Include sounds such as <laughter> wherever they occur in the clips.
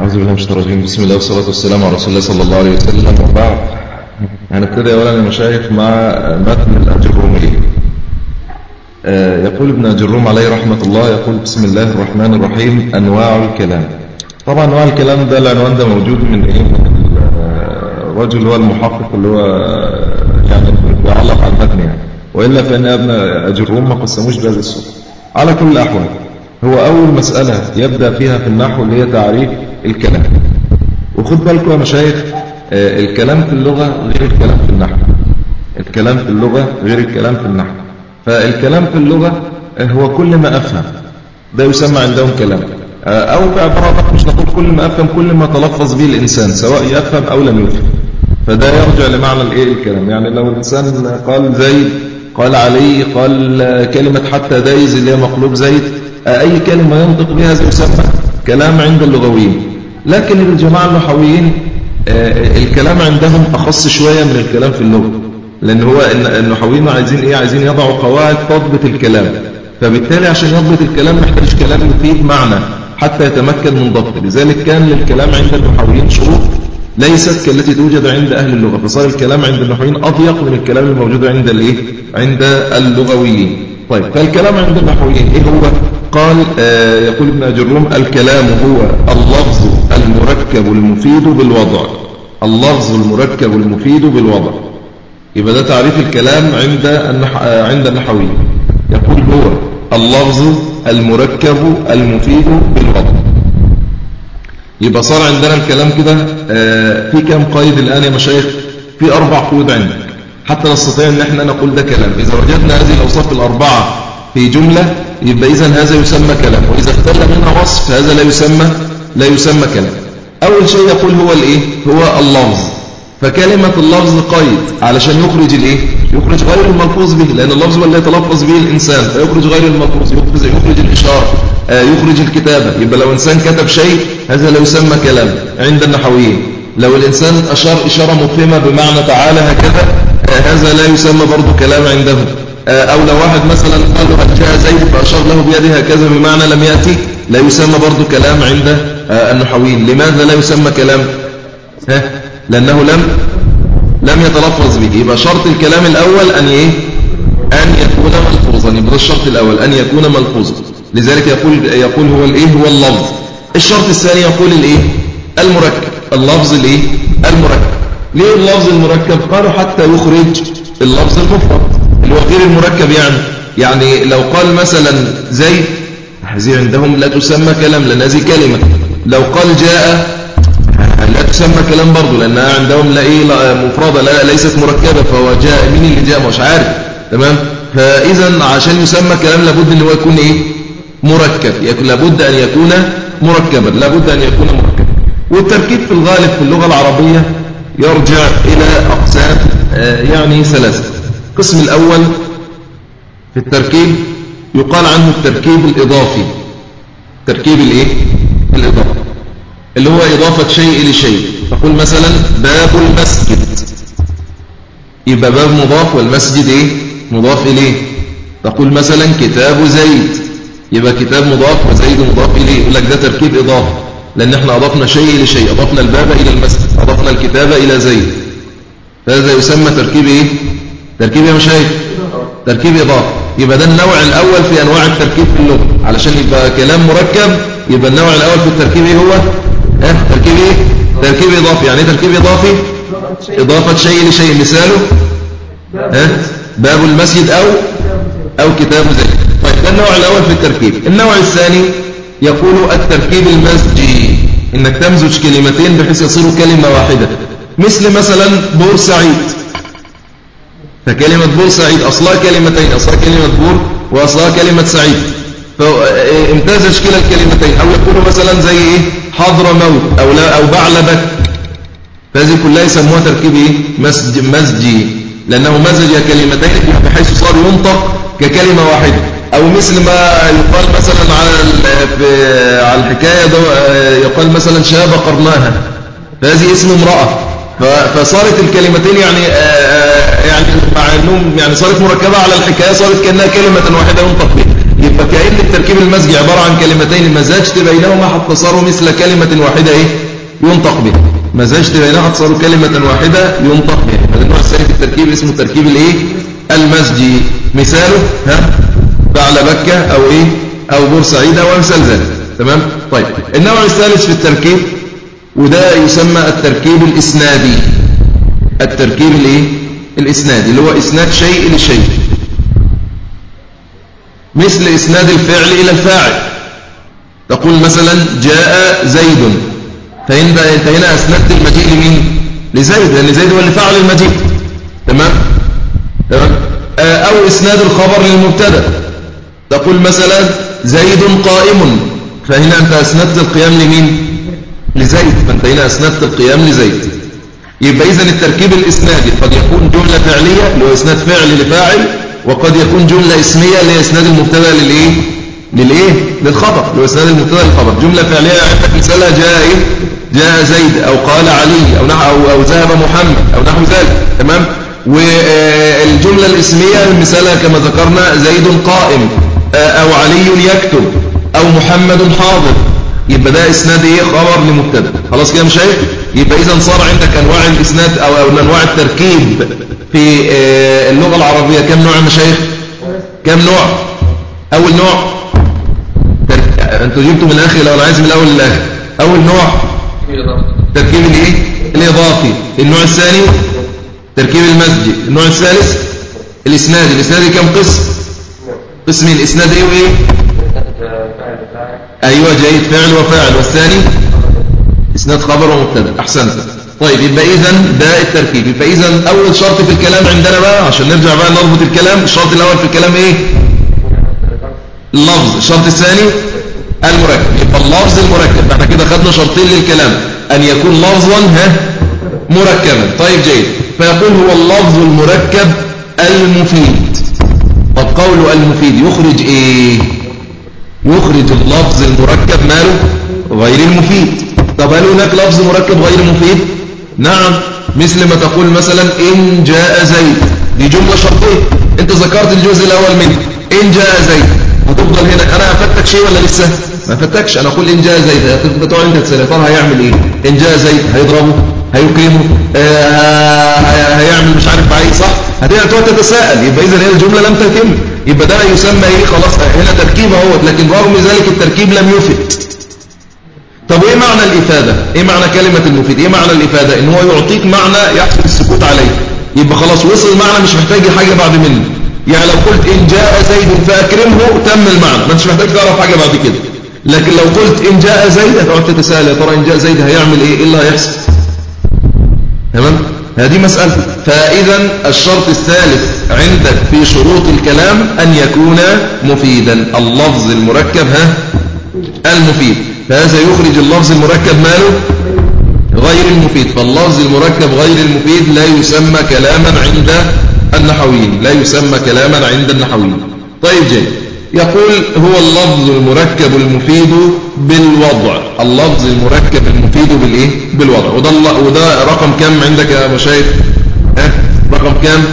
أعوذ بالله من الشيطان الرجيم. بسم الله والصلاة والسلام على رسول الله صلى الله عليه وسلم. وبعد هنبتدي أولا يا مشايخ مع متن الأجرومي آه، يقول ابن أجروم عليه رحمة الله يقول بسم الله الرحمن الرحيم أنواع الكلام. طبعا أنواع الكلام ده العنوان ده موجود من إيه؟ الرجل هو المحقق اللي هو يعني بيعلق على المتن يعني. وإلا فإن ابن أجروم ما قسموش بهذه الصورة. على كل الأحوال هو أول مسألة يبدأ فيها في النحو اللي هي تعريف الكلام. وخد بالكم يا مشايخ آه، الكلام في اللغة غير الكلام في النحو. الكلام في اللغة غير الكلام في النحو. فالكلام في اللغة آه، هو كل ما أفهم. ده يسمى عندهم كلام. آه، أو بعبارة مش نقول كل ما أفهم كل ما تلفظ به الإنسان سواء يفهم أو لم يفهم. فده يرجع لمعنى الإيه؟ الكلام. يعني لو الإنسان قال زيد قال علي قال كلمة حتى دايز اللي هي مقلوب زيد أي كلمة ينطق بها يسمى كلام عند اللغويين. لكن الجماعة النحويين آه، الكلام عندهم أخص شوية من الكلام في اللغة لأن هو النحويين عايزين إيه؟ عايزين يضعوا قواعد تضبط الكلام. فبالتالي عشان يضبط الكلام محتاج كلام يفيد معنى حتى يتمكن من ضبطه لذلك كان للكلام عند النحويين شروط ليست كالتي توجد عند أهل اللغة فصار الكلام عند النحويين أضيق من الكلام الموجود عند الإيه؟ عند اللغويين. طيب فالكلام عند النحويين إيه هو؟ قال آه يقول ابن أجروم الكلام هو اللفظ المركب المفيد بالوضع. اللفظ المركب المفيد بالوضع. يبقى ده تعريف الكلام عند. آه عند النحويين. يقول هو اللفظ المركب المفيد بالوضع. يبقى صار عندنا الكلام كده آه في كام قيد الآن يا مشايخ؟ في أربع قيود عندك. حتى نستطيع أن إحنا نقول ده كلام. إذا وجدنا هذه الأوصاف الأربعة في جملة يبقى إذا هذا يسمى كلام وإذا اختل منها وصف فهذا لا يسمى لا يسمى كلام. أول شيء يقول هو الإيه؟ هو اللفظ. فكلمة اللفظ قيد علشان يخرج الإيه؟ يخرج غير الملفوظ به لأن اللفظ هو اللي يتلفظ به الإنسان فيخرج غير الملفوظ يخرج, يخرج الإشارة آه يخرج الكتابة. يبقى لو إنسان كتب شيء هذا لا يسمى كلام عند النحويين. لو الإنسان أشار إشارة مفهمة بمعنى تعالى هكذا آه هذا لا يسمى برضو كلام عندهم. أو لو واحد مثلا قال له جاء زيد فأشار له بيده هكذا بمعنى لم يأتي لا يسمى برضو كلام عند آه، النحويين. لماذا لا يسمى كلام؟ ها؟ لأنه لم لم يتلفظ به. يبقى شرط الكلام الأول أن إيه؟ أن يكون ملفوظا يبقى الشرط الأول أن يكون ملفوظا لذلك يقول يقول هو الإيه؟ هو اللفظ. الشرط الثاني يقول الإيه؟ المركب. اللفظ الإيه؟ المركب. ليه اللفظ المركب؟ قالوا حتى يخرج اللفظ المفرد. اللي هو غير المركب يعني. يعني لو قال مثلا زيد هذه عندهم لا تسمى كلام لأن هذه كلمة. لو قال جاء لا تسمى كلام برضه لأنها عندهم لا إيه مفردة لا ليست مركبة فهو جاء مين اللي جاء؟ مش عارف. تمام؟ فإذا عشان يسمى كلام لابد إن هو يكون إيه؟ مركب. لابد أن يكون مركبا لابد أن يكون مركبا. والتركيب في الغالب في اللغة العربية يرجع إلى أقسام آه، يعني ثلاثة. القسم الأول في التركيب يقال عنه التركيب الإضافي. تركيب الإيه؟ الإضافة. اللي هو إضافة شيء لشيء. تقول مثلا باب المسجد. يبقى باب مضاف والمسجد إيه؟ مضاف إليه. تقول مثلا كتاب زيد. يبقى كتاب مضاف وزيد مضاف إليه. يقول لك ده تركيب إضافة لأن إحنا أضفنا شيء لشيء. أضفنا الباب إلى المسجد. أضفنا الكتاب إلى زيد. هذا يسمى تركيب إيه؟ تركيب يا مشايخ؟ تركيب إضافة. يبقى ده النوع الأول في أنواع التركيب في اللغة. علشان يبقى كلام مركب يبقى النوع الأول في التركيب إيه هو؟ آه تركيب إيه؟ تركيب إضافي. يعني إيه تركيب إضافي؟ إضافة شيء لشيء. مثاله؟ آه باب المسجد أو؟ أو كتاب زي طيب ده النوع الأول في التركيب. النوع الثاني يقول التركيب المزجي إنك تمزج كلمتين بحيث يصيروا كلمة واحدة. مثل مثلا بورسعيد. فكلمة بور سعيد أصلها كلمتين أصلها كلمة بور وأصلها كلمة سعيد. فامتازج كلا الكلمتين. أو يقولوا مثلا زي إيه؟ حضر موت أو, لا أو بعلبك فهذه كلها يسموها تركيب إيه؟ مسج مزجي لأنه مزج كلمتين بحيث صار ينطق ككلمة واحدة. أو مثل ما يقال مثلا على على الحكاية يقال مثلا شاب قرناها. فهذه اسم امرأة. فصارت الكلمتين يعني آه، آه، يعني مع إنهم يعني صارت مركبة على الحكاية صارت كأنها كلمة واحدة ينطق بها يبقى كأن التركيب المزجي عبارة عن كلمتين مزجت بينهما حتى صاروا مثل كلمة واحدة إيه؟ ينطق بها مزجت بينهما حتى صاروا كلمة واحدة ينطق بها هذا النوع الثاني في التركيب اسمه التركيب الإيه؟ المزجي مثاله ها؟ بعل بكة أو إيه؟ أو بورسعيد أو أمثال ذلك. تمام؟ طيب النوع الثالث في التركيب وده يسمى التركيب الإسنادي. التركيب الإيه؟ الإسنادي اللي هو إسناد شيء لشيء. مثل إسناد الفعل إلى الفاعل. تقول مثلا جاء زيد. فإنت هنا أسندت المجيء لمين؟ لزيد لأن زيد هو اللي فعل المجيء. تمام؟ تمام؟ آه، أو إسناد الخبر للمبتدأ. تقول مثلا زيد قائم. فهنا أنت أسندت القيام لمين؟ لزيد. فأنت هنا أسندت القيام لزيد. يبقى إذن التركيب الإسنادي. قد يكون جملة فعلية اللي هو إسناد فعل لفاعل وقد يكون جملة اسمية اللي هي إسناد المبتدأ للإيه؟ للإيه؟ للخبر اللي هو إسناد المبتدأ للخبر جملة فعلية عندك مثالها جاء إيه؟ جاء زيد أو قال علي أو نحو أو, أو ذهب محمد أو نحو ذلك. تمام؟ والجملة الاسمية مثالها كما ذكرنا زيد قائم أو علي يكتب أو محمد حاضر. يبقى ده إسناد إيه؟ خبر لمبتدأ. خلاص كده مش شايف يبقى إذا صار عندك أنواع الإسناد أو انواع التركيب في آه، اللغة العربية. كم نوع يا مشايخ؟ كم نوع؟ أول نوع؟ أنتوا جبتوا من الآخر لو أنا عايز من الأول للآخر. أول نوع؟ تركيب الإيه؟ الإضافي. النوع الثاني؟ تركيب المسجد. النوع الثالث؟ الإسناد. الإسناد كم قسم؟ قسمين الإسناد إيه وإيه؟ أيوة. جيد فعل وفاعل والثاني إسناد خبر ومبتدأ. أحسنت. طيب يبقى إذا ده التركيب. يبقى إذا أول شرط في الكلام عندنا بقى عشان نرجع بقى نربط الكلام الشرط الأول في الكلام إيه؟ اللفظ. الشرط الثاني المركب. يبقى اللفظ المركب. إحنا كده خدنا شرطين للكلام. أن يكون لفظا ها مركبا. طيب جيد. فيقول هو اللفظ المركب المفيد. طب قوله المفيد يخرج إيه؟ يخرج اللفظ المركب ماله غير المفيد. طب هل هناك لفظ مركب غير مفيد؟ نعم. مثل ما تقول مثلا إن جاء زيد. دي جملة شرطية. أنت ذكرت الجزء الأول منه إن جاء زيد. هتفضل هنا. أنا أفتك شيء ولا لسه؟ ما أفتكش. أنا أقول إن جاء زيد. تقعد أنت تسأل. ترى هيعمل إيه؟ إن جاء زيد هيضربه؟ هيكرمه؟ آه هيعمل مش عارف بعيد صح؟ هتقعد تتساءل. يبقى إذا هي الجملة لم تتم. يبقى ده يسمى إيه؟ خلاص هنا تركيب أهوت لكن رغم ذلك التركيب لم يفد. طب إيه معنى الإفادة؟ إيه معنى كلمة المفيد؟ إيه معنى الإفادة؟ إن هو يعطيك معنى يحصل السكوت عليه يبقى خلاص وصل المعنى مش محتاج حاجة بعد منه. يعني لو قلت إن جاء زيد فأكرمه تم المعنى. ما أنتش محتاج تعرف حاجة بعد كده. لكن لو قلت إن جاء زيد هتقعد تتساءل يا ترى إن جاء زيد هيعمل إيه؟ إيه اللي هيحصل؟ تمام؟ هذه مسألة. فإذا الشرط الثالث عندك في شروط الكلام أن يكون مفيدا. اللفظ المركب ها؟ المفيد. فهذا يخرج اللفظ المركب ماله؟ غير المفيد. فاللفظ المركب غير المفيد لا يسمى كلاما عند النحويين. لا يسمى كلاما عند النحويين. طيب جيد يقول هو اللفظ المركب المفيد بالوضع. اللفظ المركب المفيد بالإيه؟ بالوضع. وده وده رقم كم عندك يا مشايخ ها؟ رقم كم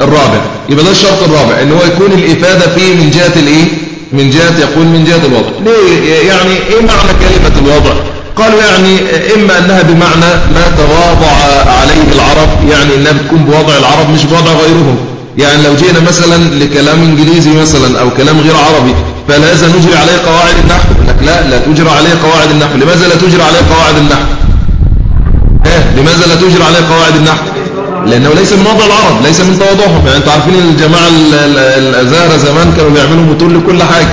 الرابع. يبقى ده الشرط الرابع ان هو يكون الإفادة فيه من جهة الإيه؟ من جهة يقول من جهة الوضع. ليه؟ يعني إيه معنى كلمة الوضع؟ قالوا يعني إما أنها بمعنى ما تواضع عليه العرب يعني إنها بتكون بوضع العرب مش بوضع غيرهم. يعني لو جينا مثلا لكلام إنجليزي مثلا أو كلام غير عربي فلازم نجري عليه قواعد النحو. لك لا لا تجرى عليه قواعد النحو. لماذا لا تجرى عليه قواعد النحو؟ لماذا لا تجرى عليه قواعد النحو؟ لأنه ليس من وضع العرب ليس من تواضعهم يعني أنتوا عارفين الجماعة الأزهر زمان كانوا بيعملوا متون لكل حاجة.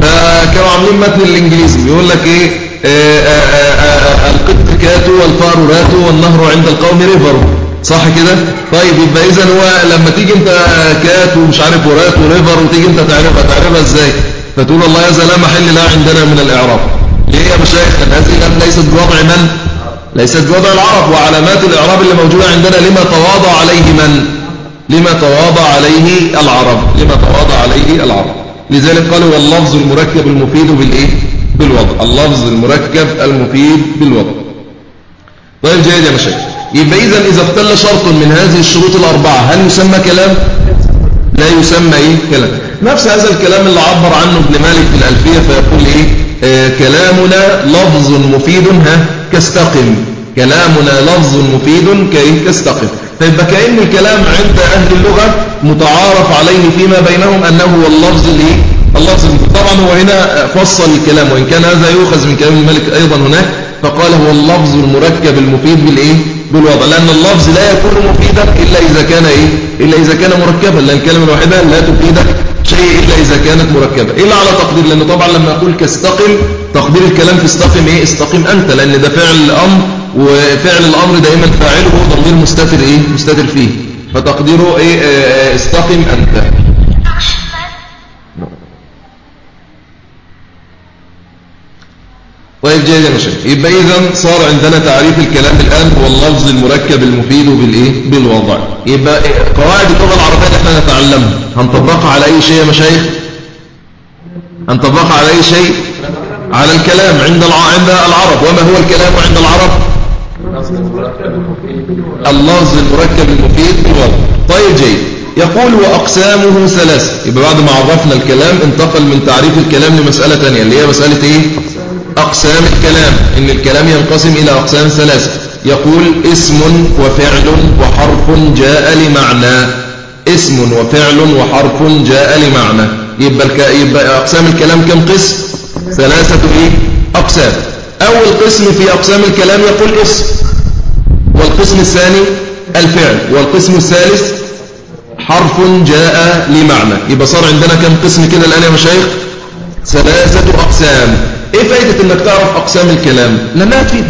فكانوا عاملين متن الإنجليزي. بيقول لك إيه؟ آه، آه، آه، القط cat و والفار rat و والنهر عند القوم river صح كده؟ طيب يبقى إذا هو لما تيجي أنت كات ومش عارف ورات وريفر وتيجي أنت تعرفها تعرفها إزاي؟ فتقول الله هذا لا محل لا عندنا من الإعراب. ليه يا مشايخ؟ هذه ليست بوضع من؟ ليست بوضع العرب وعلامات الإعراب اللي موجودة عندنا لما تواضع عليه من؟ لما تواضع عليه العرب لما تواضع عليه العرب. لذلك قالوا واللفظ المركب المفيد بالإيه؟ بالوضع. اللفظ المركب المفيد بالوضع. طيب جيد يا مشايخ. يبقى إذا إذا اختل شرط من هذه الشروط الأربعة هل يسمى كلام؟ لا يسمى إيه؟ كلام. نفس هذا الكلام اللي عبر عنه ابن مالك في الألفية فيقول إيه؟ آه كلامنا لفظ مفيد ها؟ كاستقم. كلامنا لفظ مفيد كاستقم فيبقى كأن الكلام عند أهل اللغة متعارف عليه فيما بينهم أنه هو اللفظ اللي اللفظ طبعا هو هنا فصل الكلام وإن كان هذا يؤخذ من كلام الملك أيضا هناك فقال هو اللفظ المركب المفيد بالإيه؟ بالوضع لأن اللفظ لا يكون مفيدا إلا إذا كان إيه؟ إلا إذا كان مركبا لأن الكلمة الواحدة لا تفيدك شيء إلا إذا كانت مركبة. إلا على تقدير لأنه طبعا لما أقول كاستقم تقدير الكلام في استقم إيه؟ استقم أنت لأن ده فعل الأمر وفعل الأمر دائما فاعله ضمير مستتر إيه؟ مستتر فيه. فتقديره إيه؟ آه، آه، استقم أنت. طيب جيد يا مشايخ يبقى إذا صار عندنا تعريف الكلام الآن هو اللفظ المركب المفيد بالإيه بالوضع. يبقى قواعد اللغة العربية اللي إحنا نتعلمها هنطبقها على أي شيء يا مشايخ؟ هنطبقها على أي شيء؟ على الكلام عند عند العرب. وما هو الكلام عند العرب؟ اللفظ المركب المفيد بالوضع طيب جيد. يقول وأقسامه ثلاثة. يبقى بعد ما عرفنا الكلام انتقل من تعريف الكلام لمسألة ثانية اللي هي مسألة إيه؟ أقسام الكلام. إن الكلام ينقسم إلى أقسام ثلاثة. يقول اسم وفعل وحرف جاء لمعنى. اسم وفعل وحرف جاء لمعنى. يبقى. يبقى أقسام الكلام كم قسم؟ ثلاثة إيه؟ أقسام. أول قسم في أقسام الكلام يقول اسم. والقسم الثاني الفعل. والقسم الثالث حرف جاء لمعنى. يبقى صار عندنا كم قسم كده الآن يا مشايخ؟ ثلاثة أقسام. إيه فايدة إنك تعرف أقسام الكلام؟ لما تفيدك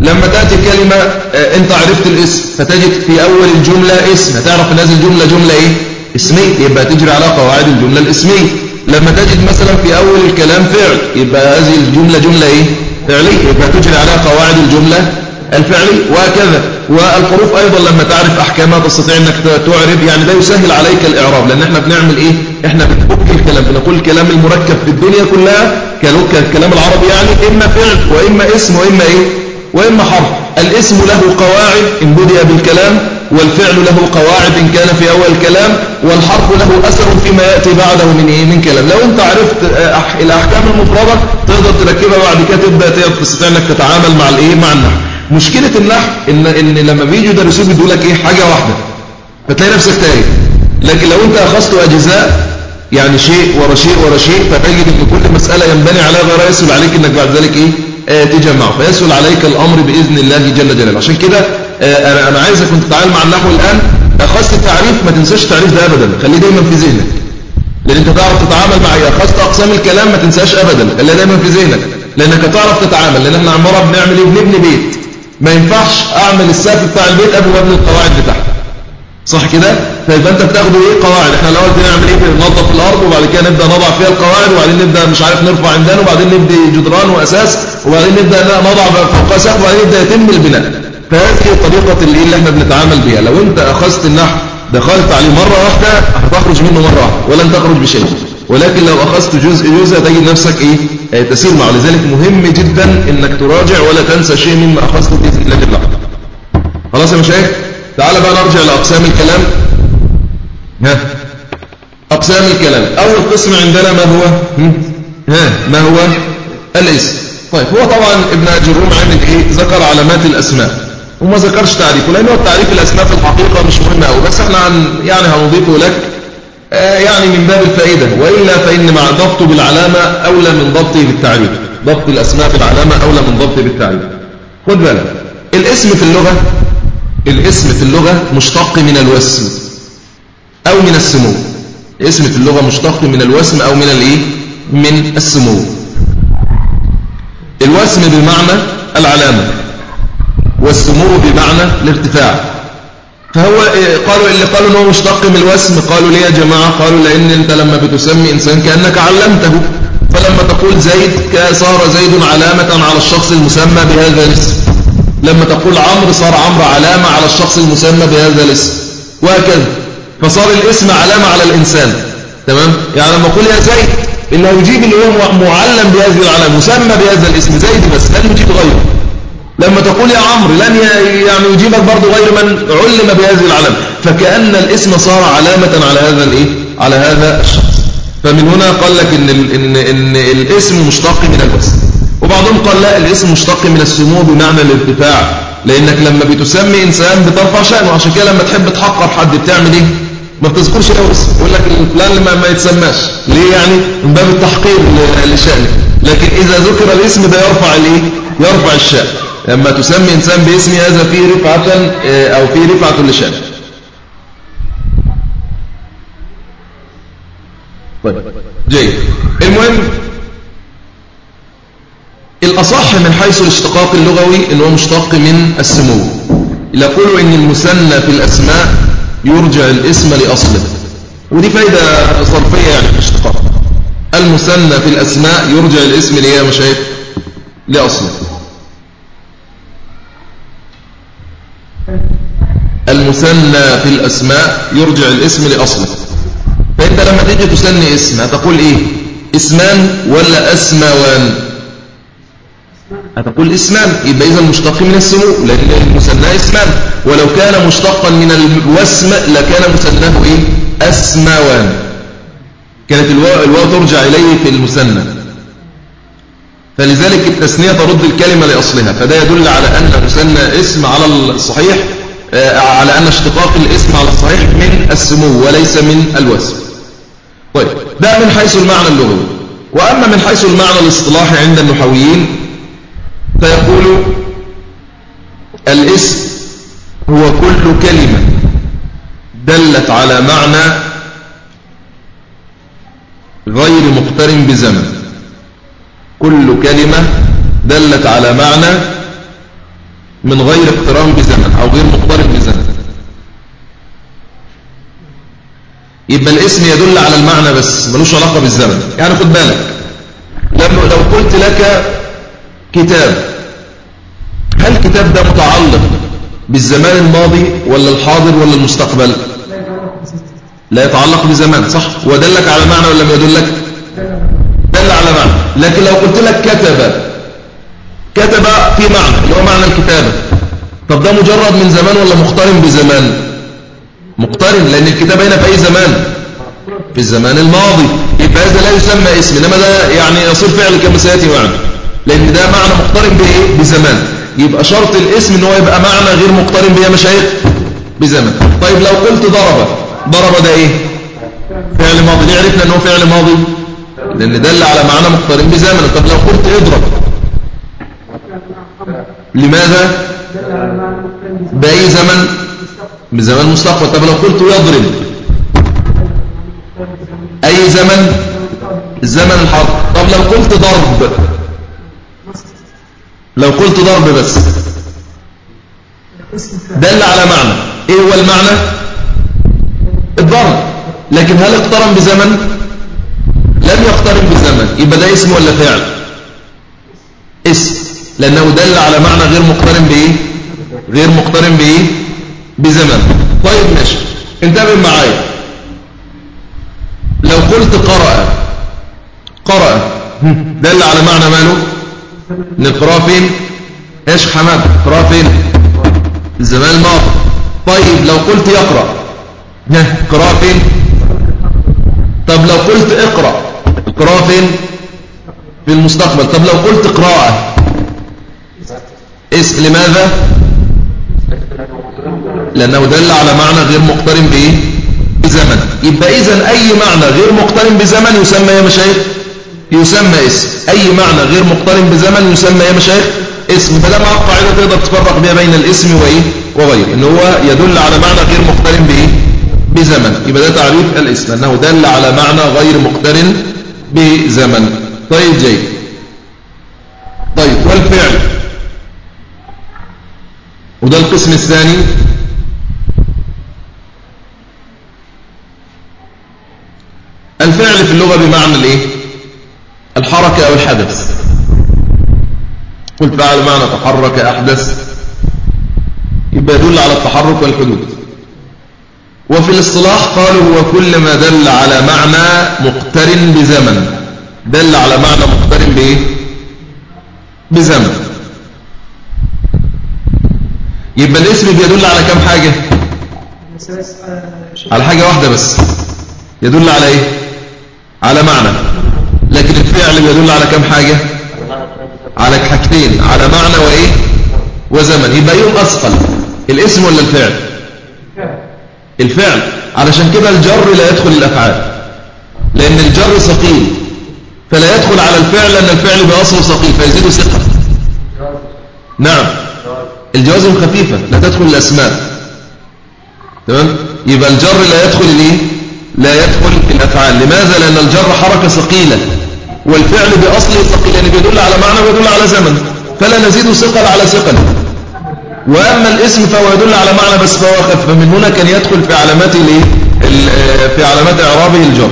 لما تأتي كلمة آه، أنت عرفت الاسم فتجد في أول الجملة اسم. هتعرف ان هذه الجملة جملة إيه؟ اسمية. يبقى تجري على قواعد الجملة الاسمية. لما تجد مثلا في أول الكلام فعل يبقى هذه الجملة جملة إيه؟ فعلية يبقى تجري على قواعد الجملة الفعلي وهكذا. والحروف أيضا لما تعرف أحكامها تستطيع أنك تعرب يعني ده يسهل عليك الإعراب لأن إحنا بنعمل إيه؟ إحنا بنفك الكلام بنقول الكلام المركب في الدنيا كلها كالكلام العربي يعني إما فعل وإما اسم وإما إيه؟ وإما حرف. الاسم له قواعد إن بدأ بالكلام والفعل له قواعد إن كان في أول الكلام والحرف له أثر فيما يأتي بعده من إيه؟ من كلام. لو أنت عرفت آه، الأحكام المفردة تقدر تركبها بعد كده تبدأ تستطيع أنك تتعامل مع الإيه؟ مع النحو. مشكلة النحو إن, إن لما بيجوا يدرسوك بيدوا لك إيه؟ حاجة واحدة. فتلاقي نفسك تايه. لكن لو أنت أخذت أجزاء يعني شيء ورا شيء ورا شيء فتجد أن كل مسألة ينبني عليها غير يسهل عليك أنك بعد ذلك إيه؟ آه تجمع فيسهل عليك الأمر بإذن الله جل جلاله. عشان كده أنا, أنا عايزك كنت تتعامل مع النحو الآن. أخذت التعريف ما تنساش التعريف ده أبدا. خليه دايما في ذهنك. لأن أنت تعرف تتعامل معي أخذت أقسام الكلام ما تنساش أبدا. خليه دايما في ذهنك. لأنك تعرف تتعامل. لأن إحنا عمارة بنعمل إيه؟ بنبني بيت. ما ينفعش أعمل السقف بتاع البيت قبل ما ابني القواعد بتاعته صح كده؟ فيبقى أنت بتاخده إيه؟ قواعد. إحنا الأول بنعمل إيه؟ بننظف الأرض وبعد كده نبدأ نضع فيها القواعد وبعدين نبدأ مش عارف نرفع عندنا وبعدين نبدا جدران وأساس وبعدين نبدأ نضع فوق سقف وبعدين يتم البناء. فهذه الطريقة اللي, إحنا بنتعامل بها لو أنت أخذت النحو دخلت عليه مرة واحدة هتخرج منه مرة واحدة ولن تخرج بشيء. ولكن لو أخذت جزء جزء تجد نفسك إيه؟ آه، تسير معه. لذلك مهم جدا إنك تراجع ولا تنسى شيء مما أخذته بإذن الله جل خلاص يا مشايخ؟ تعال بقى نرجع لأقسام الكلام. ها؟ أقسام الكلام. أول قسم عندنا ما هو؟ ها؟ ما هو؟ الاسم. طيب هو طبعا ابن جروم عامل إيه؟ ذكر علامات الأسماء. وما ذكرش تعريفه لأنه التعريف الأسماء في الحقيقة مش مهم قوي بس إحنا عن يعني هنضيفه لك. آه، يعني من باب الفائدة. وإلا فإن مع ضبطه بالعلامة أولى من ضبطه بالتعريف. ضبط الأسماء بالعلامة أولى من ضبطه بالتعريف. خد بالك. الاسم في اللغة الاسم في اللغة مشتق من الوسم أو من السمو. الاسم في اللغة مشتق من الوسم أو من الإيه؟ من السمو. الوسم بمعنى العلامة. والسمو بمعنى الارتفاع. فهو إيه، قالوا اللي قالوا إن هو مشتق من الوسم قالوا ليه يا جماعة؟ قالوا لأن أنت لما بتسمي إنسان كأنك علمته. فلما تقول زيد صار زيد علامة على الشخص المسمى بهذا الاسم. لما تقول عمرو صار عمرو علامة على الشخص المسمى بهذا الاسم. وهكذا. فصار الاسم علامة على الإنسان. تمام؟ يعني لما أقول يا زيد اللي هيجيب اللي هو معلم بهذه العلامة مسمى بهذا الاسم زيد بس هل يجيب غيره. لما تقول يا عمرو لن يعني يجيبك برضه غير من علم بهذه العلامة فكأن الاسم صار علامة على هذا الايه؟ على هذا الشخص. فمن هنا قال لك إن, إن, إن الاسم مشتق من الوزن وبعضهم قال لا الاسم مشتق من السمو بمعنى الارتفاع. لأنك لما بتسمي إنسان بترفع شأنه. عشان كده لما تحب تحقر حد بتعمل إيه؟ ما بتذكرش له اسم. يقول لك الفلان ما, ما يتسماش. ليه يعني؟ من باب التحقير لشأنه. لكن إذا ذكر الاسم ده يرفع الإيه؟ يرفع الشأن. لما تسمي إنسان باسم هذا فيه رفعة آه، أو فيه رفعة لشأنه طيب جيد المهم الأصح من حيث الاشتقاق اللغوي أنه مشتق من السمو. يقول إن المثنى في الأسماء يرجع الاسم لأصله. ودي فايدة صرفية يعني في الاشتقاق. المثنى في الأسماء يرجع الاسم ليه يا مشايخ لأصله. المثنى في الأسماء يرجع الاسم لأصله. فأنت لما تيجي تسني اسم هتقول إيه؟ إسمان ولا أسموان؟ هتقول إسمان. يبقى إذا مشتق من السمو لأن المثنى إسمان. ولو كان مشتقا من الوسم لكان مثناه إيه؟ أسموان. كانت الواو, الواو ترجع إليه في المثنى. فلذلك التثنية ترد الكلمة لأصلها. فده يدل على أن مثنى اسم على الصحيح على أن اشتقاق الاسم على الصحيح من السمو وليس من الوسم. طيب ده من حيث المعنى اللغوي. وأما من حيث المعنى الاصطلاحي عند النحويين فيقول الاسم هو كل كلمة دلت على معنى غير مقترن بزمن. كل كلمة دلت على معنى من غير اقتران بزمن أو غير مقترن بزمن. يبقى الاسم يدل على المعنى بس ملوش علاقة بالزمن. يعني خد بالك. لما لو قلت لك كتاب هل الكتاب ده متعلق بالزمان الماضي ولا الحاضر ولا المستقبل؟ لا يتعلق بزمان صح؟ ودلك على معنى ولا لم يدلك؟ دل على معنى. لكن لو قلت لك كتب كتب في معنى اللي هو معنى الكتابة. طب ده مجرد من زمان ولا مقترن بزمان؟ مقترن لأن الكتابة هنا في أي زمان؟ في الزمان الماضي. يبقى هذا لا يسمى اسم إنما ده يعني يصير فعل كما سيأتي معنا. لأن ده معنى مقترن بإيه بزمان. يبقى شرط الاسم إن هو يبقى معنى غير مقترن بيه مشايخ؟ بزمن طيب لو قلت ضرب ضرب ده إيه؟ فعل ماضي. ليه عرفنا ان هو فعل ماضي؟ لأن دل على معنى مقترن بزمن طب لو قلت اضرب لماذا؟ بأي زمن؟ بزمن مستقبل طب لو قلت يضرب أي زمن؟ الزمن الحاضر طب لو قلت ضرب. لو قلت ضرب بس. دل على معنى. إيه هو المعنى؟ الضرب. لكن هل اقترن بزمن؟ لم يقترن بزمن. يبقى ده اسم ولا فعل؟ لأنه دل على معنى غير مقترن بايه غير مقترن بايه بزمن. طيب ماشي. انتبه معايا. لو قلت قرأ قرأ. دل على معنى ماله؟ نقرأ فين إيش حماد قرأ فين الزمان الماضي. طيب لو قلت يقرأ. قراءة فين طب لو قلت اقرأ. القراءة فين في المستقبل. طب لو قلت قراءة. اسم لماذا؟ لأنه دل على معنى غير مقترن بإيه بزمن. يبقى إذن أي معنى غير مقترن بزمن يسمى يا مشايخ؟ يسمى اسم أي معنى غير مقترن بزمن يسمى يا مشايخ؟ اسم فده مع قاعدة تقدر تفرق بها بين الاسم وإيه؟ وغيره. إن هو يدل على معنى غير مقترن بإيه بزمن. يبقى ده تعريف الاسم أنه دل على معنى غير مقترن بزمن. طيب جيد طيب والفعل؟ وده القسم الثاني. الفعل في اللغة بمعنى الإيه؟ الحركة أو الحدث. قل فعل معنى تحرك أحدث. يبقى يدل على التحرك والحدوث وفي الاصطلاح قالوا هو كل ما دل على معنى مقترن بزمن. دل على معنى مقترن بإيه؟ بزمن. يبقى الاسم بيدل على كم حاجة؟ على حاجة واحدة بس. يدل على إيه؟ على معنى. لكن الفعل يدل على كم حاجة؟ على حاجتين. على معنى وإيه؟ وزمن. يبقى يوم أثقل. الاسم ولا الفعل؟ الفعل. علشان كده الجر لا يدخل الأفعال. لأن الجر ثقيل. فلا يدخل على الفعل لأن الفعل بأصله ثقيل فيزيد ثقة. نعم. الجوازم خفيفة لا تدخل الأسماء. تمام؟ يبقى الجر لا يدخل الايه لا يدخل الأفعال. لماذا؟ لأن الجر حركة ثقيلة والفعل باصله ثقيل يعني بيدل على معنى ويدل على زمن. فلا نزيد ثقل على ثقل. وأما الاسم فهو يدل على معنى بس فهو خف. فمن هنا كان يدخل في علامات الايه في علامات إعرابه الجر.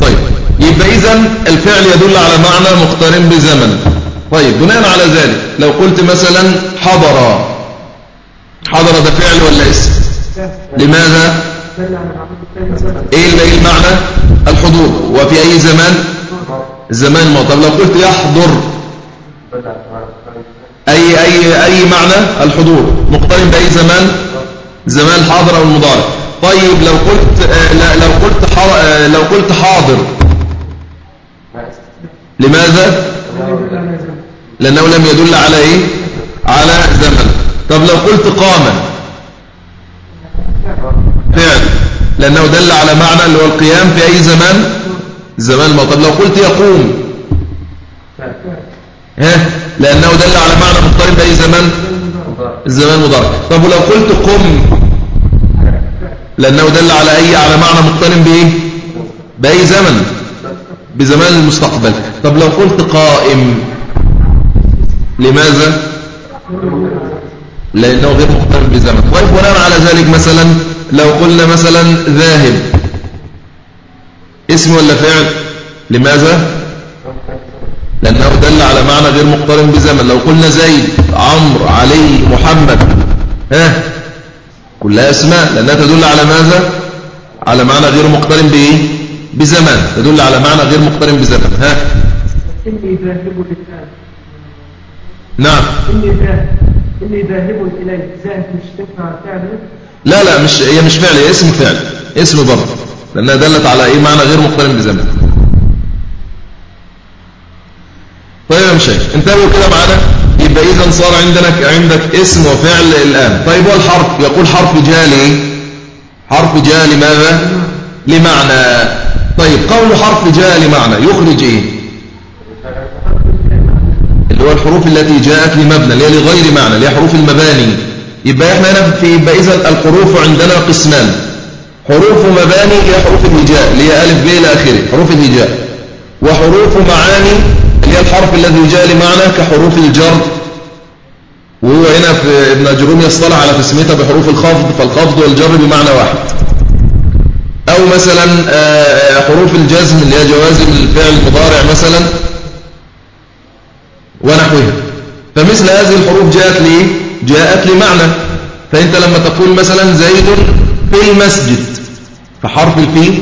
طيب يبقى اذا الفعل يدل على معنى مقترن بزمن. طيب بناء على ذلك لو قلت مثلا حضر. حضر ده فعل ولا اسم؟ لماذا؟ إيه إيه المعنى؟ الحضور. وفي أي زمان؟ الزمان الماضي طب لو قلت يحضر. أي أي أي معنى؟ الحضور. مقترن بأي زمان؟ زمان الحاضر أو المضارع. طيب لو قلت آه لو قلت آه لو قلت حاضر. لماذا؟ لأنه لم يدل على إيه على زمن طب لو قلت قام. فعل. لأنه دل على معنى اللي هو القيام في أي زمان؟ الزمان الماضي طب لو قلت يقوم. ها؟ لأنه دل على معنى مضطرب بأي زمان؟ الزمان المضارع طب ولو قلت قم. لأنه دل على أي على معنى مقترن بإيه بأي زمن؟ بزمان المستقبل. طب لو قلت قائم. لماذا؟ لأنه غير مقترن بزمن. طيب بناء على ذلك مثلا لو قلنا مثلا ذاهب. اسم ولا فعل؟ لماذا؟ لأنه دل على معنى غير مقترن بزمن. لو قلنا زيد عمرو علي محمد. ها؟ كلها أسماء لأنها تدل على ماذا؟ على معنى غير مقترن بإيه بزمن. تدل على معنى غير مقترن بزمن. ها؟ إني ذاهب نعم. إني ذاهب اللي ذاهب إليه ذاهب مش تنفع فعل لا لا مش هي مش فعل هي اسم فعل. اسم برضه لأنها دلت على أي معنى غير مقترن بزمن طيب يا مشايخ انتبهوا كده معانا. يبقى إذا صار عندك عندك اسم وفعل الآن. طيب والحرف يقول حرف جالي. حرف جاء لماذا لمعنى. طيب قول حرف جاء لمعنى يخرج إيه؟ اللي هو الحروف التي جاءت لمبنى اللي هي لغير معنى اللي هي حروف المباني. يبقى إحنا هنا في يبقى إذا الحروف عندنا قسمان. حروف مباني هي حروف الهجاء اللي هي ألف ب إلى آخره حروف الهجاء. وحروف معاني اللي هي الحرف الذي جاء لمعنى كحروف الجر. وهو هنا في ابن آجروم يصطلح على تسميتها بحروف الخفض فالخفض والجر بمعنى واحد. أو مثلا آه، حروف الجزم اللي هي جوازم الفعل المضارع مثلا. ونحوها. فمثل هذه الحروف جاءت لي جاءت لمعنى فأنت لما تقول مثلا زيد في المسجد فحرف الفي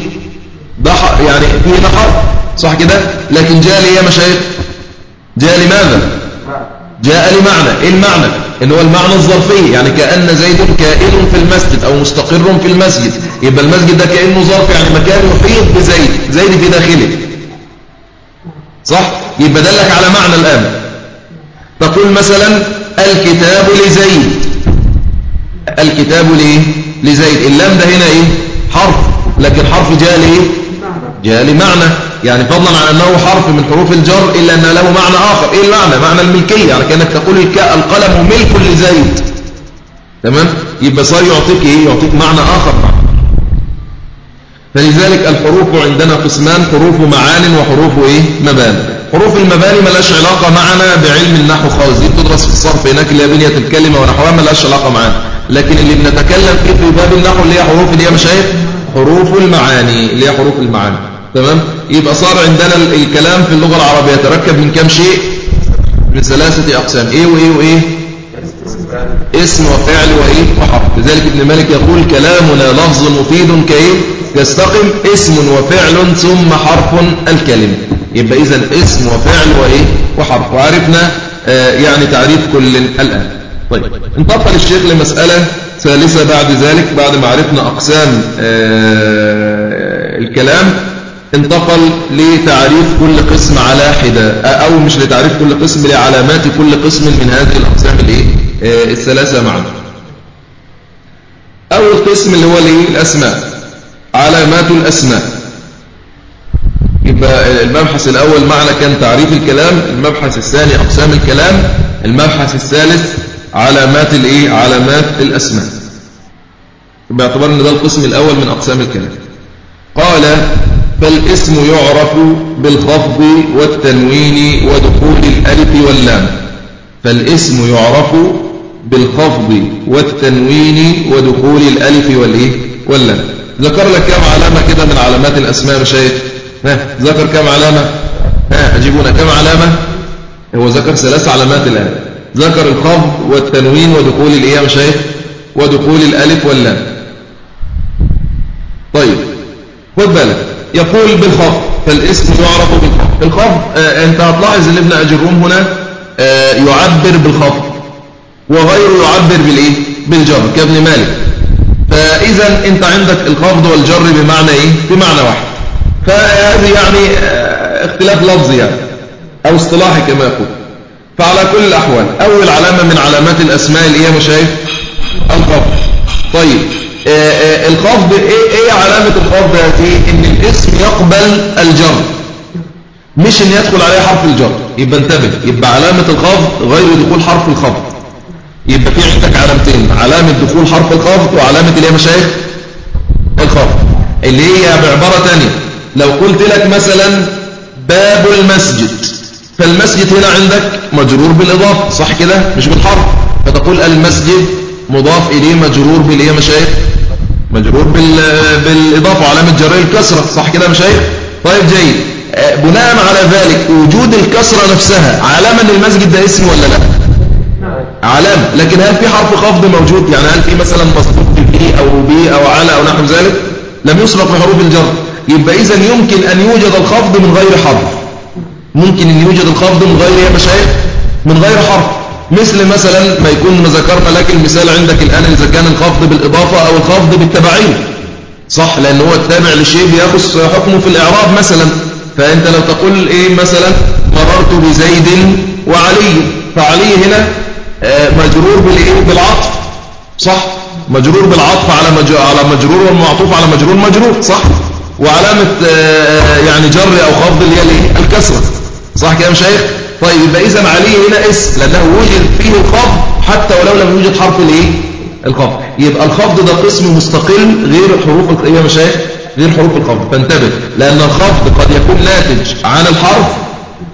ده يعني فيه حرف صح كده؟ لكن جاء لي يا مشايخ جاء لماذا جاء لمعنى إيه المعنى؟ إن هو المعنى الظرفي يعني كأن زيد كائن في المسجد أو مستقر في المسجد. يبقى المسجد ده كأنه ظرف يعني مكان يحيط بزيد. زيد في داخله. صح؟ يبقى دلك على معنى الآن. تقول مثلا الكتاب لزيد. الكتاب ليه لزيد. اللام ده هنا إيه؟ حرف. لكن حرف جاء ليه جاء لمعنى يعني فضلا عن أنه حرف من حروف الجر إلا أن له معنى آخر. إيه المعنى؟ معنى الملكية. يعني كأنك تقول القلم ملك لزيد. تمام؟ يبقى صار يعطيك إيه؟ يعطيك معنى آخر. فلذلك الحروف عندنا قسمان حروف معان وحروف إيه؟ مبان. حروف المباني ملاش علاقة معنا بعلم النحو خالص. دي بتدرس في الصرف هناك اللي هي بنية الكلمة ونحوها ملاش علاقة معنا لكن اللي بنتكلم فيه في باب النحو اللي هي حروف اللي هي مشايخ حروف المعاني اللي هي حروف المعاني. تمام؟ يبقى صار عندنا الكلام في اللغة العربية. يتركب من كم شيء؟ من ثلاثة أقسام. إيه وإيه وإيه؟ اسم وفعل وإيه؟ وحرف. لذلك ابن مالك يقول كلامنا لفظ مفيد كإيه؟ يستقم اسم وفعل ثم حرف الكلمة. يبقى إذا اسم وفعل وإيه؟ وحرف. وعرفنا آه يعني تعريف كل الآن طيب انتقل الشيخ لمسألة ثالثة بعد ذلك بعد ما عرفنا أقسام آه الكلام. انتقل لتعريف كل قسم على حدة أو مش لتعريف كل قسم لعلامات كل قسم من هذه الأقسام الثلاثة معا أول قسم اللي هو الأسماء. علامات الأسماء. يبقى المبحث الأول معنى كان تعريف الكلام المبحث الثاني أقسام الكلام المبحث الثالث علامات الإيه؟ علامات الأسماء. باعتبار أن ده القسم الأول من أقسام الكلام. قال فالاسم يعرف بالخفض والتنوين ودخول الألف واللام. فالاسم يعرف بالخفض والتنوين ودخول الألف والإيه؟ واللام. ذكر لك كم علامة كده من علامات الأسماء مشايخ ها ذكر كم علامة؟ ها أجيبونا. كم علامة؟ هو ذكر ثلاث علامات الآن. ذكر الخفض والتنوين ودخول الإيه مشايخ ودخول الألف واللام. طيب خد بالك. يقول بالخفض فالاسم يعرف بالخفض. الخفض آه أنت هتلاحظ إن ابن أجروم هنا آه يعبر بالخفض وغيره يعبر بالإيه؟ بالجر. كابن مالك. فإذا أنت عندك الخفض والجر بمعنى إيه؟ بمعنى واحد. فهذه يعني اختلاف لفظي يعني أو اصطلاحي كما يقول فعلى كل الأحوال أول علامة من علامات الأسماء اللي هي مشايخ الخفض. طيب آه، آه، الخفض إيه إيه علامة الخفض هذه؟ إن الاسم يقبل الجر. مش إن يدخل عليه حرف الجر. يبقى انتبه يبقى علامة الخفض غير دخول حرف الخفض. يبقى في عندك علامتين علامة دخول حرف الخفض وعلامة اللي هي مشايخ الخفض اللي هي بعبارة تانية. لو قلت لك مثلا باب المسجد فالمسجد هنا عندك مجرور بالإضافة صح كده؟ مش بالحرف. فتقول المسجد مضاف إليه مجرور بالإيه مشايخ؟ مجرور بال... بالإضافة وعلامة جره الكسرة صح كده مشايخ؟ طيب جيد. آه، بناء على ذلك وجود الكسرة نفسها علامة إن المسجد ده اسم ولا لا؟ علامة. لكن هل في حرف خفض موجود؟ يعني هل في مثلا مصدوق بي أو بي أو على أو نحو ذلك؟ لم يسبق بحروف الجر. يبقى إذا يمكن أن يوجد الخفض من غير حرف ممكن أن يوجد الخفض من غير يا مشايخ من غير حرف مثل مثلا ما يكون ما ذكرنا لك المثال عندك الآن إذا كان الخفض بالإضافة أو الخفض بالتبعين. صح لأن هو التابع لشيء بيأخذ حكمه في الإعراب مثلا. فأنت لو تقول إيه مثلا؟ مررت بزيد وعلي. فعلي هنا آه، مجرور بالإيه؟ بالعطف. صح؟ مجرور بالعطف على على مجرور والمعطوف على مجرور مجرور. صح؟ وعلامة آه، يعني جر أو خفض اللي هي الايه الكسرة. صح كده يا شيخ؟ طيب يبقى إذا عليه هنا اسم لأنه وجد فيه الخفض حتى ولو لم يوجد حرف الإيه؟ الخفض. يبقى الخفض ده قسم مستقل غير حروف إيه يا مشايخ غير حروف الخفض. فانتبه لأن الخفض قد يكون ناتج عن الحرف